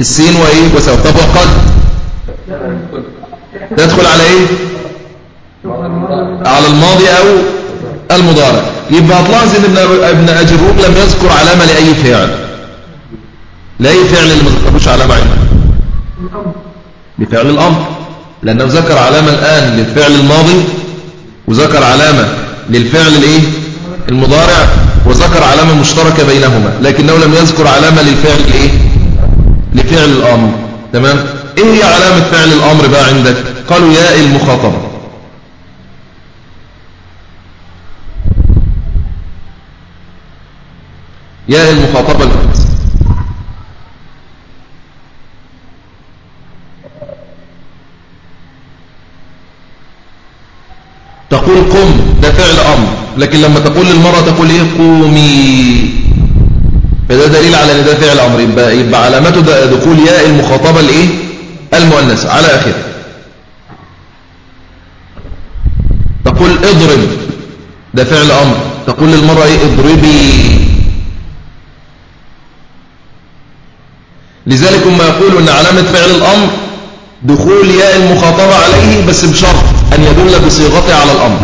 السين وإيه؟ وسوف طب وقد؟ تدخل على إيه؟ على الماضي أو المضارع. يبقى هتلاحظ ان ابن اجروب لم يذكر علامة لأي فعل. لأي فعل اللي ما ذكروش علامة عنده بفعل الأمر لأنه ذكر علامة الآن للفعل الماضي وذكر علامة للفعل الإيه؟ المضارع وذكر علامة مشتركة بينهما لكنه لم يذكر علامة للفعل الإيه؟ لفعل الأمر. تمام؟ إيه هي علامة فعل الأمر بقى عندك؟ قالوا ياء المخاطبة. ياء المخاطبة. الخمسة تقول قم ده فعل أمر. لكن لما تقول للمرأة تقول إيه؟ قومي. فده دليل على إن ده فعل أمر. يبقى, يبقى علامته دخول ياء المخاطبة الإيه المؤنثة على آخره. تقول اضرب ده فعل أمر. تقول للمرأة إيه؟ اضربي. لذلك هم يقولوا إن علامة فعل الأمر دخول ياء المخاطبة عليه بس بشرط أن يدل بصيغته على الأمر.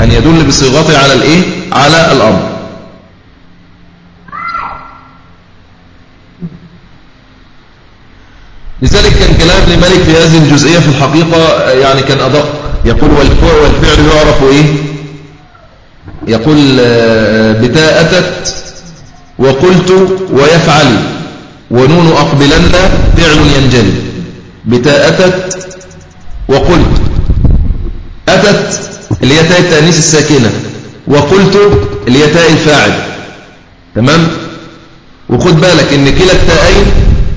أن يدل بصيغته على الإيه؟ على الأمر. لذلك كان كلام مالك في هذه الجزئية في الحقيقة يعني كان أدق. يقول والفعل يعرف إيه؟ يقول آه، بتاء أتت وقلت ويفعل. ونون أقبلن فعل ينجلي بتاء أتت وقلت. أتت اللي هي تاء التأنيس الساكنة. وقلت اللي هي تاء الفاعل. تمام؟ وخد بالك إن كلا التاءين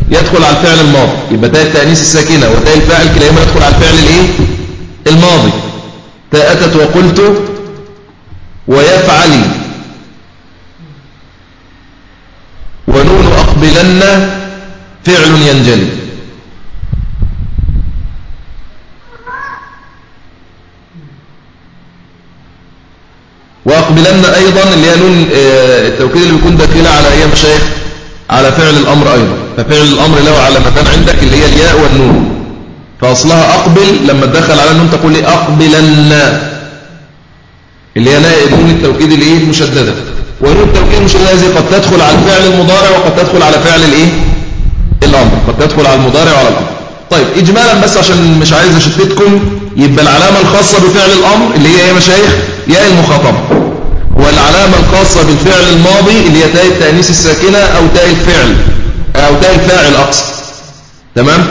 يدخل على الفعل الماضي. يبقى تاء التأنيث الساكنة وتاء الفاعل كلاهما يدخل على الفعل الإيه؟ الماضي. تاء أتت وقلت ويفعل أقبلن فعل ينجلي وأقبلن أيضا اللي هي نون آه، التوكيد اللي بيكون داخله على أيام شيخ على فعل الأمر أيضا. ففعل الأمر له علامتان عندك اللي هي الياء والنون. فأصلها أقبل لما تدخل على النون تقول لي أقبلن. اللي هي نون التوكيد الايه المشددة ونون التوكيد المشددة هذه قد تدخل على الفعل المضارع وقد تدخل على فعل الايه؟ الأمر. قد تدخل على المضارع وعلى الأمر. طيب إجمالا بس عشان مش عايز أشتتكم يبقى العلامة الخاصة بفعل الأمر اللي هي إيه يا مشايخ؟ ياء المخاطبة. والعلامة الخاصة بالفعل الماضي اللي هي تاء التأنيث الساكنة أو تاء الفعل أو تاء الفاعل أقصد تمام؟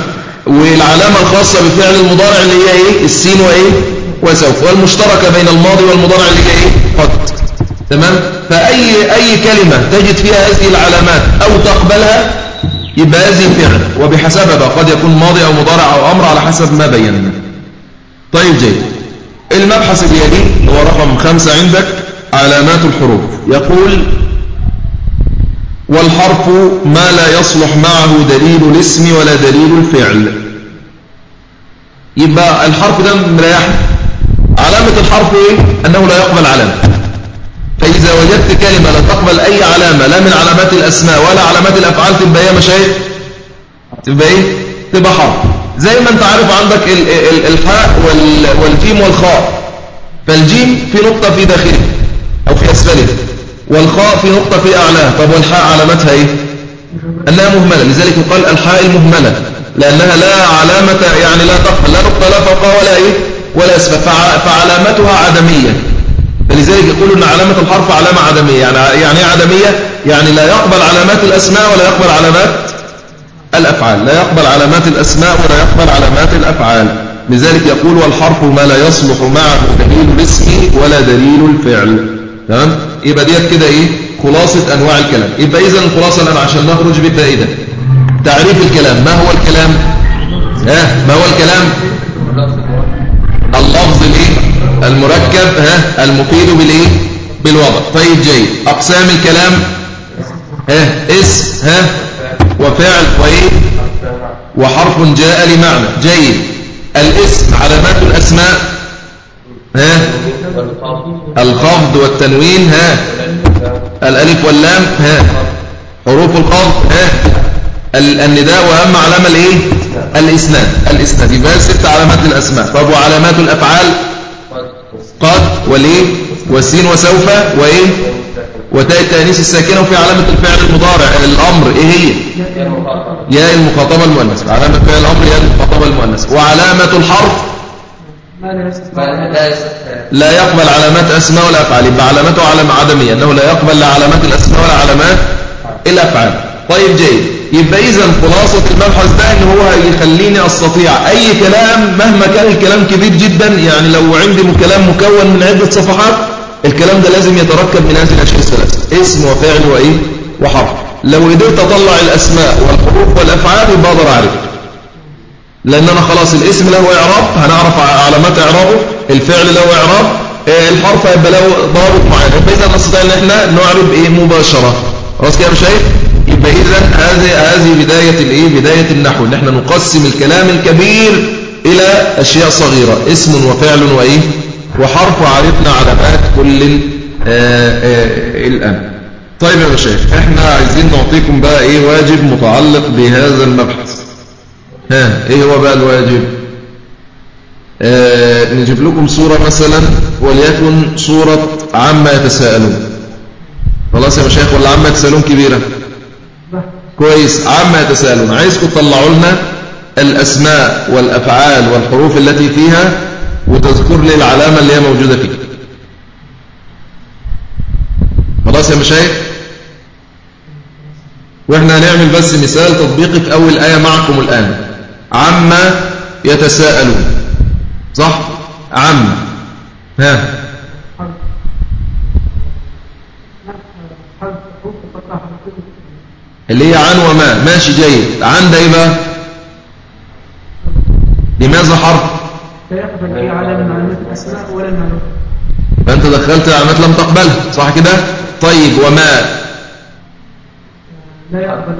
والعلامة الخاصة بالفعل المضارع اللي هي إيه؟ السين وإيه؟ وسوف. والمشتركة بين الماضي والمضارع اللي هي إيه؟ قد. تمام؟ فأي أي كلمة تجد فيها هذه العلامات أو تقبلها يبقى هذه فعل وبحسبها قد يكون ماضي أو مضارع أو أمر على حسب ما بينا. طيب جيد. المبحث اليلي هو رقم خمسة عندك علامات الحروف. يقول والحرف ما لا يصلح معه دليل الاسم ولا دليل الفعل. يبقى الحرف ده مريح علامة الحرف إيه؟ أنه لا يقبل علامة. فاذا وجدت كلمة لا تقبل أي علامة لا من علامات الأسماء ولا علامات الأفعال تبقى إيه؟ مشايخ تبقى إيه؟ تبقى حرف. زي ما أنت عارف عندك الحاء والجيم والخاء. فالجيم في نقطة في داخله أو في اسفله والخاء في نقطة في أعلاه طب والحاء علامتها إيه؟ أنها مهملة. لذلك يقال الحاء المهملة لأنها لا علامة يعني لا تقبل لا نقطة لا فوق ولا إيه؟ ولا أسفل. فعلامتها عدمية. فلذلك يقول أن علامة الحرف علامة عدمية. يعني يعني إيه عدمية؟ يعني لا يقبل علامات الأسماء ولا يقبل علامات الأفعال. لا يقبل علامات الأسماء ولا يقبل علامات الأفعال. لذلك يقول والحرف ما لا يصلح معه دليل الاسم ولا دليل الفعل. تمام؟ يبقى ديت كده إيه؟ خلاصة أنواع الكلام. يبقى اذا الخلاصة الان عشان نخرج بالفائدة تعريف الكلام. ما هو الكلام؟ ها؟ ما هو الكلام؟ اللفظ الايه المركب ها المفيد بالإيه؟ بالوضع. طيب جيد. أقسام الكلام ها اسم ها وفعل وإيه؟ وحرف جاء لمعنى. جيد. الاسم علامات الأسماء ها الخفض والتنوين ها الألف واللام ها حروف الخفض ها النداء وأهم علامة الإيه؟ الإسناد. الإسناد. يبقى ست علامات للاسماء طب وعلامات الأفعال؟ قد والايه والسين وسوف وإيه؟ وتاء التانيث الساكنة وفي علامة الفعل المضارع. الأمر إيه هي؟ يا المخاطبة المؤنث. علامة فعل الأمر يا المخاطبة المؤنث. وعلامة الحرف؟ لا يقبل علامات أسماء ولا أفعال. يبقى علامته علامة عدمية. أنه لا يقبل لا علامات الأسماء ولا علامات الأفعال. طيب جيد. يبقى إذا خلاصة المبحث ده أنه هو يخليني أستطيع أي كلام مهما كان الكلام كبير جدا يعني لو عندي كلام مكون من عدة صفحات الكلام ده لازم يتركب من هذه الأشياء الثلاثة اسم وفعل وإيه؟ وحرف. لو قدرت أطلع الأسماء والحروف والأفعال يبقى أقدر أعرفه لأن أنا خلاص الاسم له إعراب هنعرف علامات إعرابه الفعل له إعراب آه، الحرف هيبقى له ضابط معين. فإذا نستطيع أن إحنا نعرب إيه؟ مباشرة. خلاص كده يا شايف يبقى إذا هذه هذه بداية الإيه؟ بداية النحو. إن إحنا نقسم الكلام الكبير إلى أشياء صغيرة. اسم وفعل وإيه؟ وحرف وعرفنا علامات كل آه، آه، الآن. طيب يا شيخ إحنا عايزين نعطيكم بقى إيه واجب متعلق بهذا المبحث. ها إيه هو بقى الواجب؟ آه نجيب لكم صورة مثلا وليكن صورة عما يتساءلون. خلاص يا مشايخ ولا عما يتساءلون كبيرة كويس عما يتساءلون. عايزكم تطلعوا لنا الأسماء والأفعال والحروف التي فيها وتذكر لي العلامة اللي هي موجودة فيها خلاص يا مشايخ؟ وإحنا هنعمل بس مثال تطبيقي في أول آية معكم الآن. عما يتساءلون. صح؟ عم. ها. اللي هي عن وما. ماشي جيد. عن ده إيه بقى لماذا حرف؟ لا يقبل فانت دخلت علامات لم تقبلها صح كده؟ طيب وما؟ لا يقبل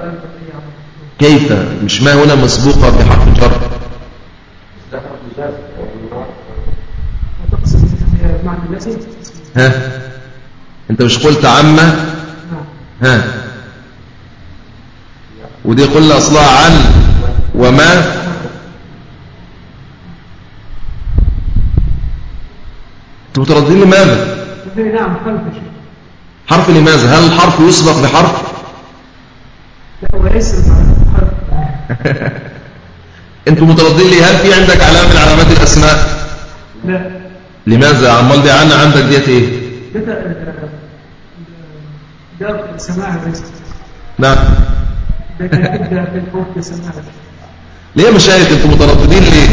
كيف؟ مش ما هنا مسبوقة بحرف جر ها؟ أنت مش قلت عمة؟ ها؟ ودي قلنا اصلها عن وما. مترددين لماذا؟ نعم حرف لماذا؟ هل الحرف يسبق بحرف؟ لا هو اسم <laughs> أنتوا متردين لي هل في عندك علامة من علامات الأسماء؟ لا. لماذا؟ عمال دي عنا عندك ديت إيه؟ ده سماع نعم. ليه يا مشايخ أنتوا مترددين ليه؟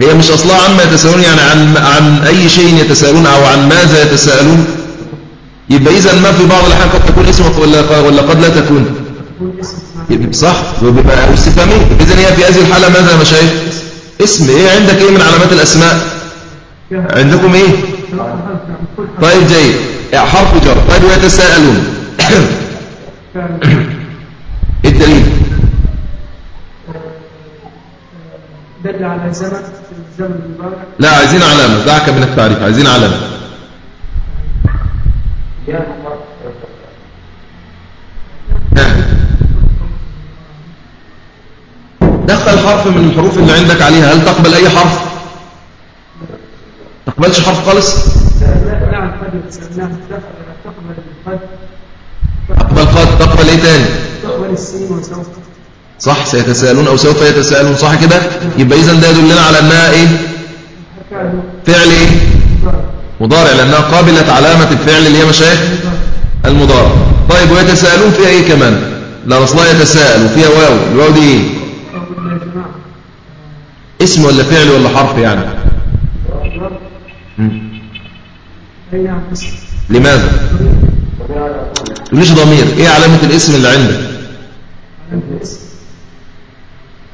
هي مش أصلها عما يتساءلون يعني عن عن أي شيء يتساءلون أو عن ماذا يتساءلون؟ يبقى إذا ما في بعض الأحيان قد تكون اسم ولا ولا قد لا تكون. صح وبيبقى استفهامية إذن هي في هذه الحالة ماذا يا مشايخ اسم. إيه عندك إيه من علامات الأسماء؟ عندكم إيه؟ طيب جيد. حرف جر. طيب ويتساءلون إيه <coughs> <coughs> الدليل؟ دل على زمن الزمن المبارك. لا عايزين علامة. دعك من التعريف. عايزين علامة. دخل حرف من الحروف اللي عندك عليها. هل تقبل أي حرف؟ تقبلش حرف خالص؟ نعم تقبل القد تقبل قد تقبل إيه تاني؟ تقبل السين وسوف صح؟ سيتساءلون أو سوف يتساءلون صح كده؟ يبقى إذن ده يدلنا على أنها إيه؟ فعل إيه؟ مضارع لأنها قابلت علامة الفعل اللي هي مشايخ المضارع. طيب ويتساءلون فيها إيه كمان؟ لا أصلا يتساءل وفيها واو. الواو دي إيه؟ اسم ولا فعل ولا حرف يعني؟ لماذا؟ تقوليش ضمير. إيه علامة الاسم اللي عندك؟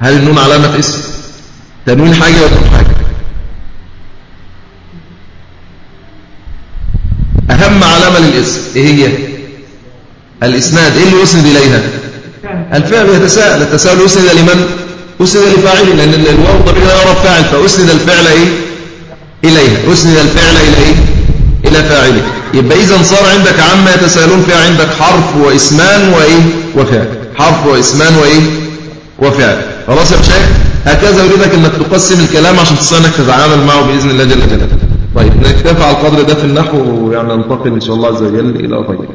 هل النون علامة اسم؟ تنوين حاجة ولا حاجة؟ أهم علامة للاسم إيه هي؟ الإسناد إيه اللي يسند إليها؟ الفعل يتساءل التساؤل يسند لمن؟ أسند لفاعله لأن الواو ضمير لا يعرف فاعل فأسند الفعل إيه؟ إليها. أسند الفعل إلى إيه؟ إلى فاعله. يبقى إذا صار عندك عما يتساءلون فيها عندك حرف وإسمان وإيه؟ وفعل حرف وإسمان وإيه؟ وفعل. خلاص يا شيخ؟ هكذا يريدك أنك تقسم الكلام عشان أنك تتعامل معه بإذن الله جل جلاله. طيب نكتفي على القدر ده في النحو ويعني ننتقل إن شاء الله عز وجل إلى غيره.